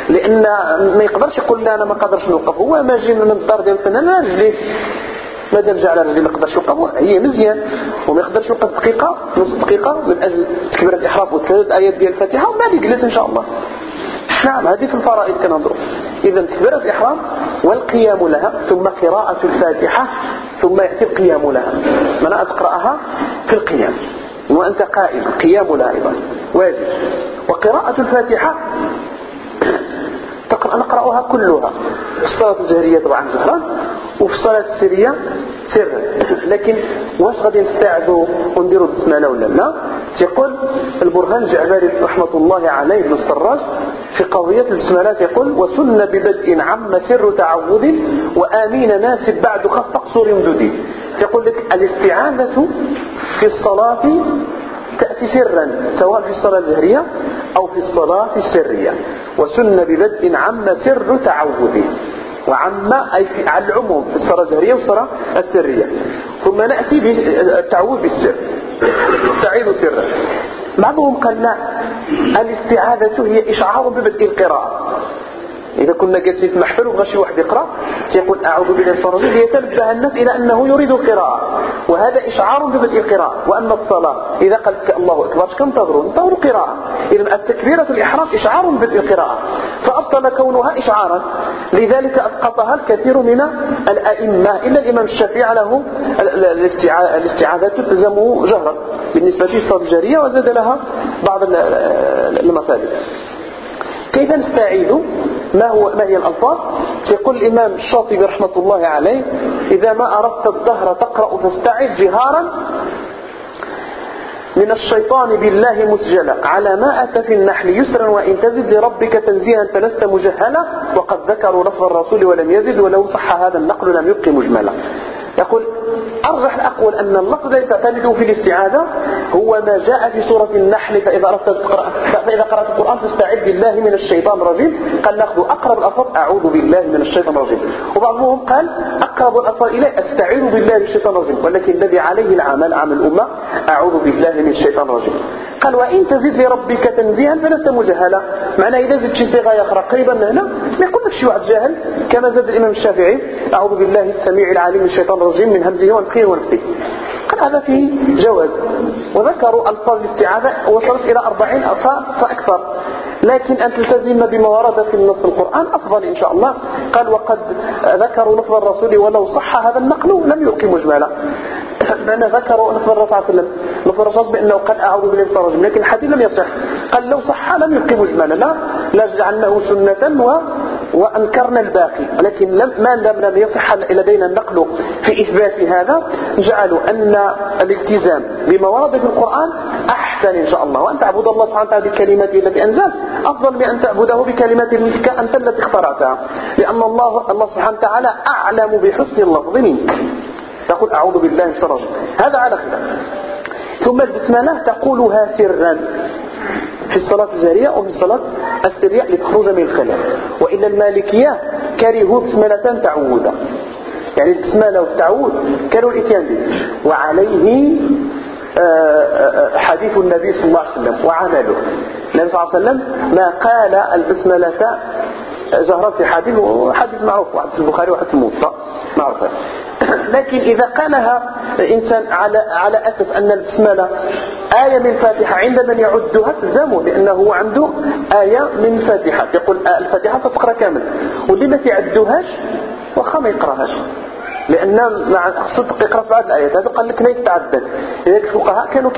لأن ما يقدرش يقول لا أنا ما قدرش نوقف. هو ما جي من الدار ديالو أنا رجلي مادام جا على رجلي ما يقدرش يوقف. هي مزيان وما يقدرش يوقف دقيقة نص دقيقة من أجل تكبيرة الإحرام وثلاث آيات ديال الفاتحة وما يجلس إن شاء الله. نعم هذه في الفرائض كنهضروا. اذا تكبيرة الإحرام والقيام لها ثم قراءة الفاتحة ثم يأتي القيام لها. من تقراها في القيام. وأنت قائم القيام لها أيضا. واجب. وقراءة الفاتحة نقرأها كلها. في الصلاة الجهرية طبعا جهرا وفي الصلاة السرية سرا. لكن واش غادي نستعذوا ونديروا بسمانة ولا لا؟ تقول البرهان الجعباري رحمة الله عليه ابن السراج في قضية البسمانات يقول وسن ببدء عم سر تعوذ وآمين ناسب بعد خف قصور يمددي تقول لك الاستعاذة في الصلاة تأتي سرا سواء في الصلاة الجهرية أو في الصلاة السرية. وسن ببدء عم سر تعوذ وعم أي على العموم في الصلاة الجهرية والصلاة السرية. ثم نأتي بالتعوذ بالسر. نستعيذ سرا. بعضهم قال لا الاستعاذة هي إشعار ببدء القراءة. إذا كنا جالسين في محفل وبغى شي واحد يقرأ تيقول أعوذ بالله من الرجيم ليتنبه الناس إلى أنه يريد القراءة. وهذا إشعار ببدء القراءة. وأن الصلاة إذا قالت الله أكبر كنتظروا انتظروا قراءة إذا التكبيرة الإحرام إشعار ببدء القراءة. فأبطل كونها إشعارا. لذلك أسقطها الكثير من الأئمة إلا الإمام الشافعي له الاستعاذة تلزمه جهرا. بالنسبة للصلاة الجارية وزاد لها بعض المطالب. كيف نستعيد ما, هو ما هي الألفاظ؟ يقول الإمام الشاطبي رحمة الله عليه إذا ما أردت الدهر تقرأ فاستعد جهارا من الشيطان بالله مسجلا. على ما أتى في النحل يسرا وإن تزد لربك تنزيها فلست مجهلا وقد ذكروا لفظ الرسول ولم يزد ولو صح هذا النقل لم يبق مجملا. يقول أرجح الأقوال أن اللفظ الذي تعتمد في الاستعاذة هو ما جاء في سورة النحل فإذا أردت تقرأ فإذا قرأت القرآن فاستعذ بالله من الشيطان الرجيم. قال نأخذ أقرب الألفاظ أعوذ بالله من الشيطان الرجيم. وبعضهم قال أقرب الألفاظ إليه أستعيذ بالله من الشيطان الرجيم. ولكن الذي عليه العمل عمل الأمة أعوذ بالله من الشيطان الرجيم. قال وإن تزد لربك تنزيها فلست مجهلا معناه إذا زدت شي صيغة أخرى قريبا من هنا ما يقول لك شي واحد جاهل كما زاد الإمام الشافعي أعوذ بالله السميع العليم من الشيطان الرجيم من همزه ونفخه ونفثه هذا فيه جواز. وذكروا ألفاظ الاستعاذة وصلت إلى أربعين فأكثر. لكن أن تلتزم بما ورد في النص القرآن أفضل إن شاء الله. قال وقد ذكروا لفظ الرسول ولو صح هذا النقل لم يلقي مجملا. لأن ذكروا لفظ الرسول صلى الله عليه وسلم. لفظ الرسول بأنه قد أعوذ بالله من الرجيم. لكن الحديث لم يصح. قال لو صح لم يلقي مجملا. لا لا جعلناه سنة وأنكرنا الباقي. لكن لم ما لم لم يصح لدينا النقل في إثبات هذا. جعلوا أن الالتزام في القرآن أحسن إن شاء الله. وأن تعبد الله سبحانه وتعالى بكلماته التي أنزل. أفضل من أن تعبده بكلمات أنت التي اخترعتها. لأن الله الله سبحانه وتعالى أعلم بحسن اللفظ منك. تقول أعوذ بالله من هذا على خلاف. ثم البسملة تقولها سرا. في الصلاة الجارية أو في الصلاة السرية لتخرج من الخلاء وإلا المالكية كرهوا بسملة تعوذا يعني البسملة والتعوذ كانوا الإتيان به. وعليه آه، حديث النبي صلى الله عليه وسلم وعمله. النبي صلى الله عليه وسلم ما قال البسملة جهرا في حديث وحديث معروف واحد في البخاري وواحد في الموطأ. معروف. (clears throat) لكن إذا قالها إنسان على على أساس أن البسملة آية من الفاتحة عند من يعدها تلزمه لأنه عنده آية من الفاتحة. يقول الفاتحة ستقرأ كامل. واللي ما تعدوهاش وخا ما يقراهاش. لأن مع خصو يقرا بعض الآيات هذا قال لك لا يستعدد لذلك الفقهاء كانوا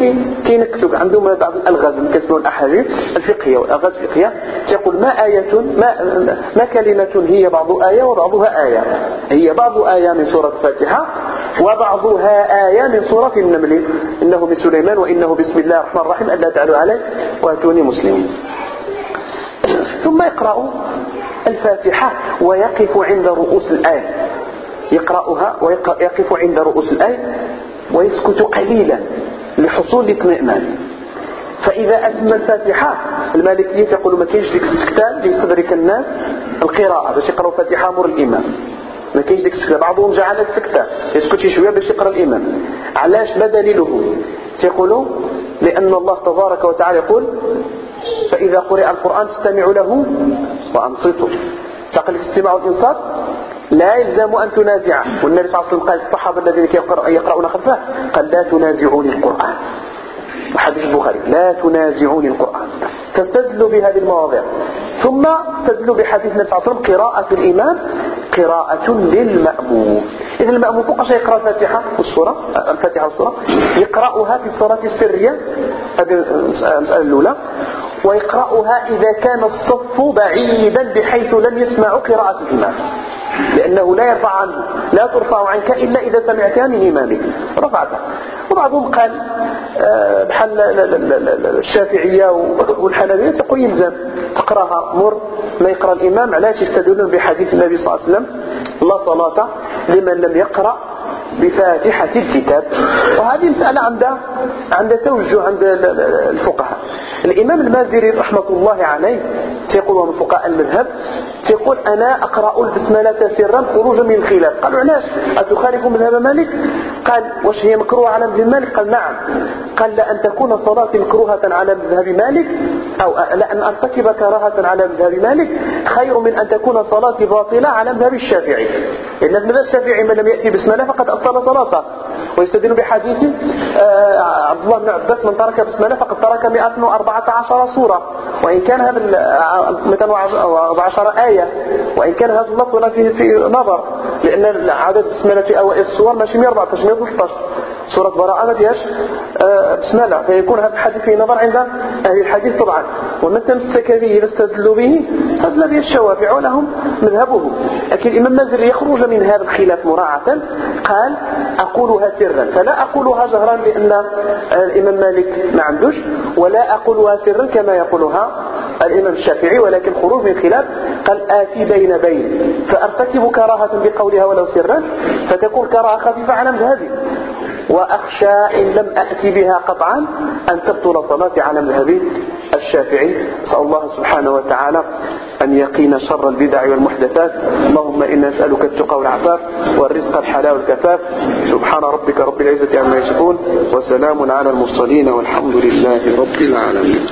كينكتوا عندهم بعض الألغاز اللي كيسموا الأحاديث الفقهية والالغاز الفقهيه تقول ما إيه ما ما كلمة هي بعض آية وبعضها آية. هي بعض آية من سورة الفاتحة وبعضها آية من سورة النمل. إنه من سليمان وإنه بسم الله الرحمن الرحيم. ألا تعلوا عليه وأتوني مسلمين. ثم يقرأ الفاتحة ويقف عند رؤوس الآية. يقرأها ويقف عند رؤوس الآية ويسكت قليلا لحصول الاطمئنان فإذا أتم الفاتحة المالكية تقول ما كاينش ديك السكتان ليستدرك الناس القراءة باش يقرأوا الفاتحة مر الإمام ما كاينش ديك السكتة بعضهم جعل السكتة يسكت شوية باش يقرأ الإمام علاش؟ ما دليله؟ تقولوا لأن الله تبارك وتعالى يقول فإذا قرئ القرآن تستمعوا له وأنصتوا. تقل الاستماع والإنصات لا يلزم أن تنازع. والنبي صلى الله عليه وسلم قال الصحابة الذين يقرؤون خلفه قال لا تنازعوني القرآن. وحديث البخاري لا تنازعوني القرآن. تستدل بهذه المواضيع. ثم تستدل بحديث النبي صلى الله عليه وسلم قراءة الإمام قراءة للمأموم. إذا المأموم فوق شيء يقرأ الفاتحة والسورة الفاتحة والسورة يقرأها في الصلاة السرية هذه المسألة الأولى. ويقرأها إذا كان الصف بعيدا بحيث لم يسمع قراءة الإمام. لأنه لا يرفع عنه لا ترفع عنك إلا إذا سمعتها من إمامك. رفعتها وبعضهم قال آه، بحال الشافعية والحنابلة تقول يلزم. تقراها. مر. ما يقرأ الإمام علاش يستدلون بحديث النبي صلى الله عليه وسلم؟ لا صلاة لمن لم يقرأ بفاتحة الكتاب. وهذه مسألة عندها عندها توجه عند الفقهاء. الإمام المازري رحمة الله عليه تيقول من فقهاء المذهب تيقول أنا أقرأ البسملة سرا خروجا من الخلاف. قالوا علاش؟ أتخالف مذهب مالك. قال واش هي مكروهة على مذهب مالك؟ قال نعم. قال لأن تكون صلاتي مكروهة على مذهب مالك أو لأن أرتكب كراهة على مذهب مالك خير من أن تكون صلاتي باطلة على مذهب الشافعي. لأن المذهب الشافعي من لم يأتي بسملة فقد أبطل صلاته. ويستدل بحديث آه، عبد الله بن عباس من ترك بسملة فقد ترك 114 سورة. وإن كان هذا 214 آية. وإن كان هذا اللفظ في نظر. لأن عدد بسملة في أوائل السور ماشي 114 113 سورة براءة ما فيهاش آه، بسملة فيكون هذا الحديث فيه نظر عند أهل الحديث طبعا. ومن تمسك به إذا استدلوا به استدل به الشوافع ولهم مذهبهم لكن الإمام مازل يخرج من هذا الخلاف مراعاة. قال أقولها سرا. فلا أقولها جهرا لأن الإمام مالك ما عندوش. ولا أقولها سرا كما يقولها الإمام الشافعي ولكن خروج من خلاف. قال آتي بين بين. فأرتكب كراهة بقولها ولو سرا. فتكون كراهة خفيفة على مذهبي. وأخشى إن لم أأتي بها قطعا أن تبطل صلاتي على مذهبي الشافعي. أسأل الله سبحانه وتعالى أن يقينا شر البدع والمحدثات. اللهم إنا نسألك التقى والعفاف والرزق الحلال والكفاف. سبحان ربك رب العزة عما يصفون وسلام على المرسلين والحمد لله رب العالمين.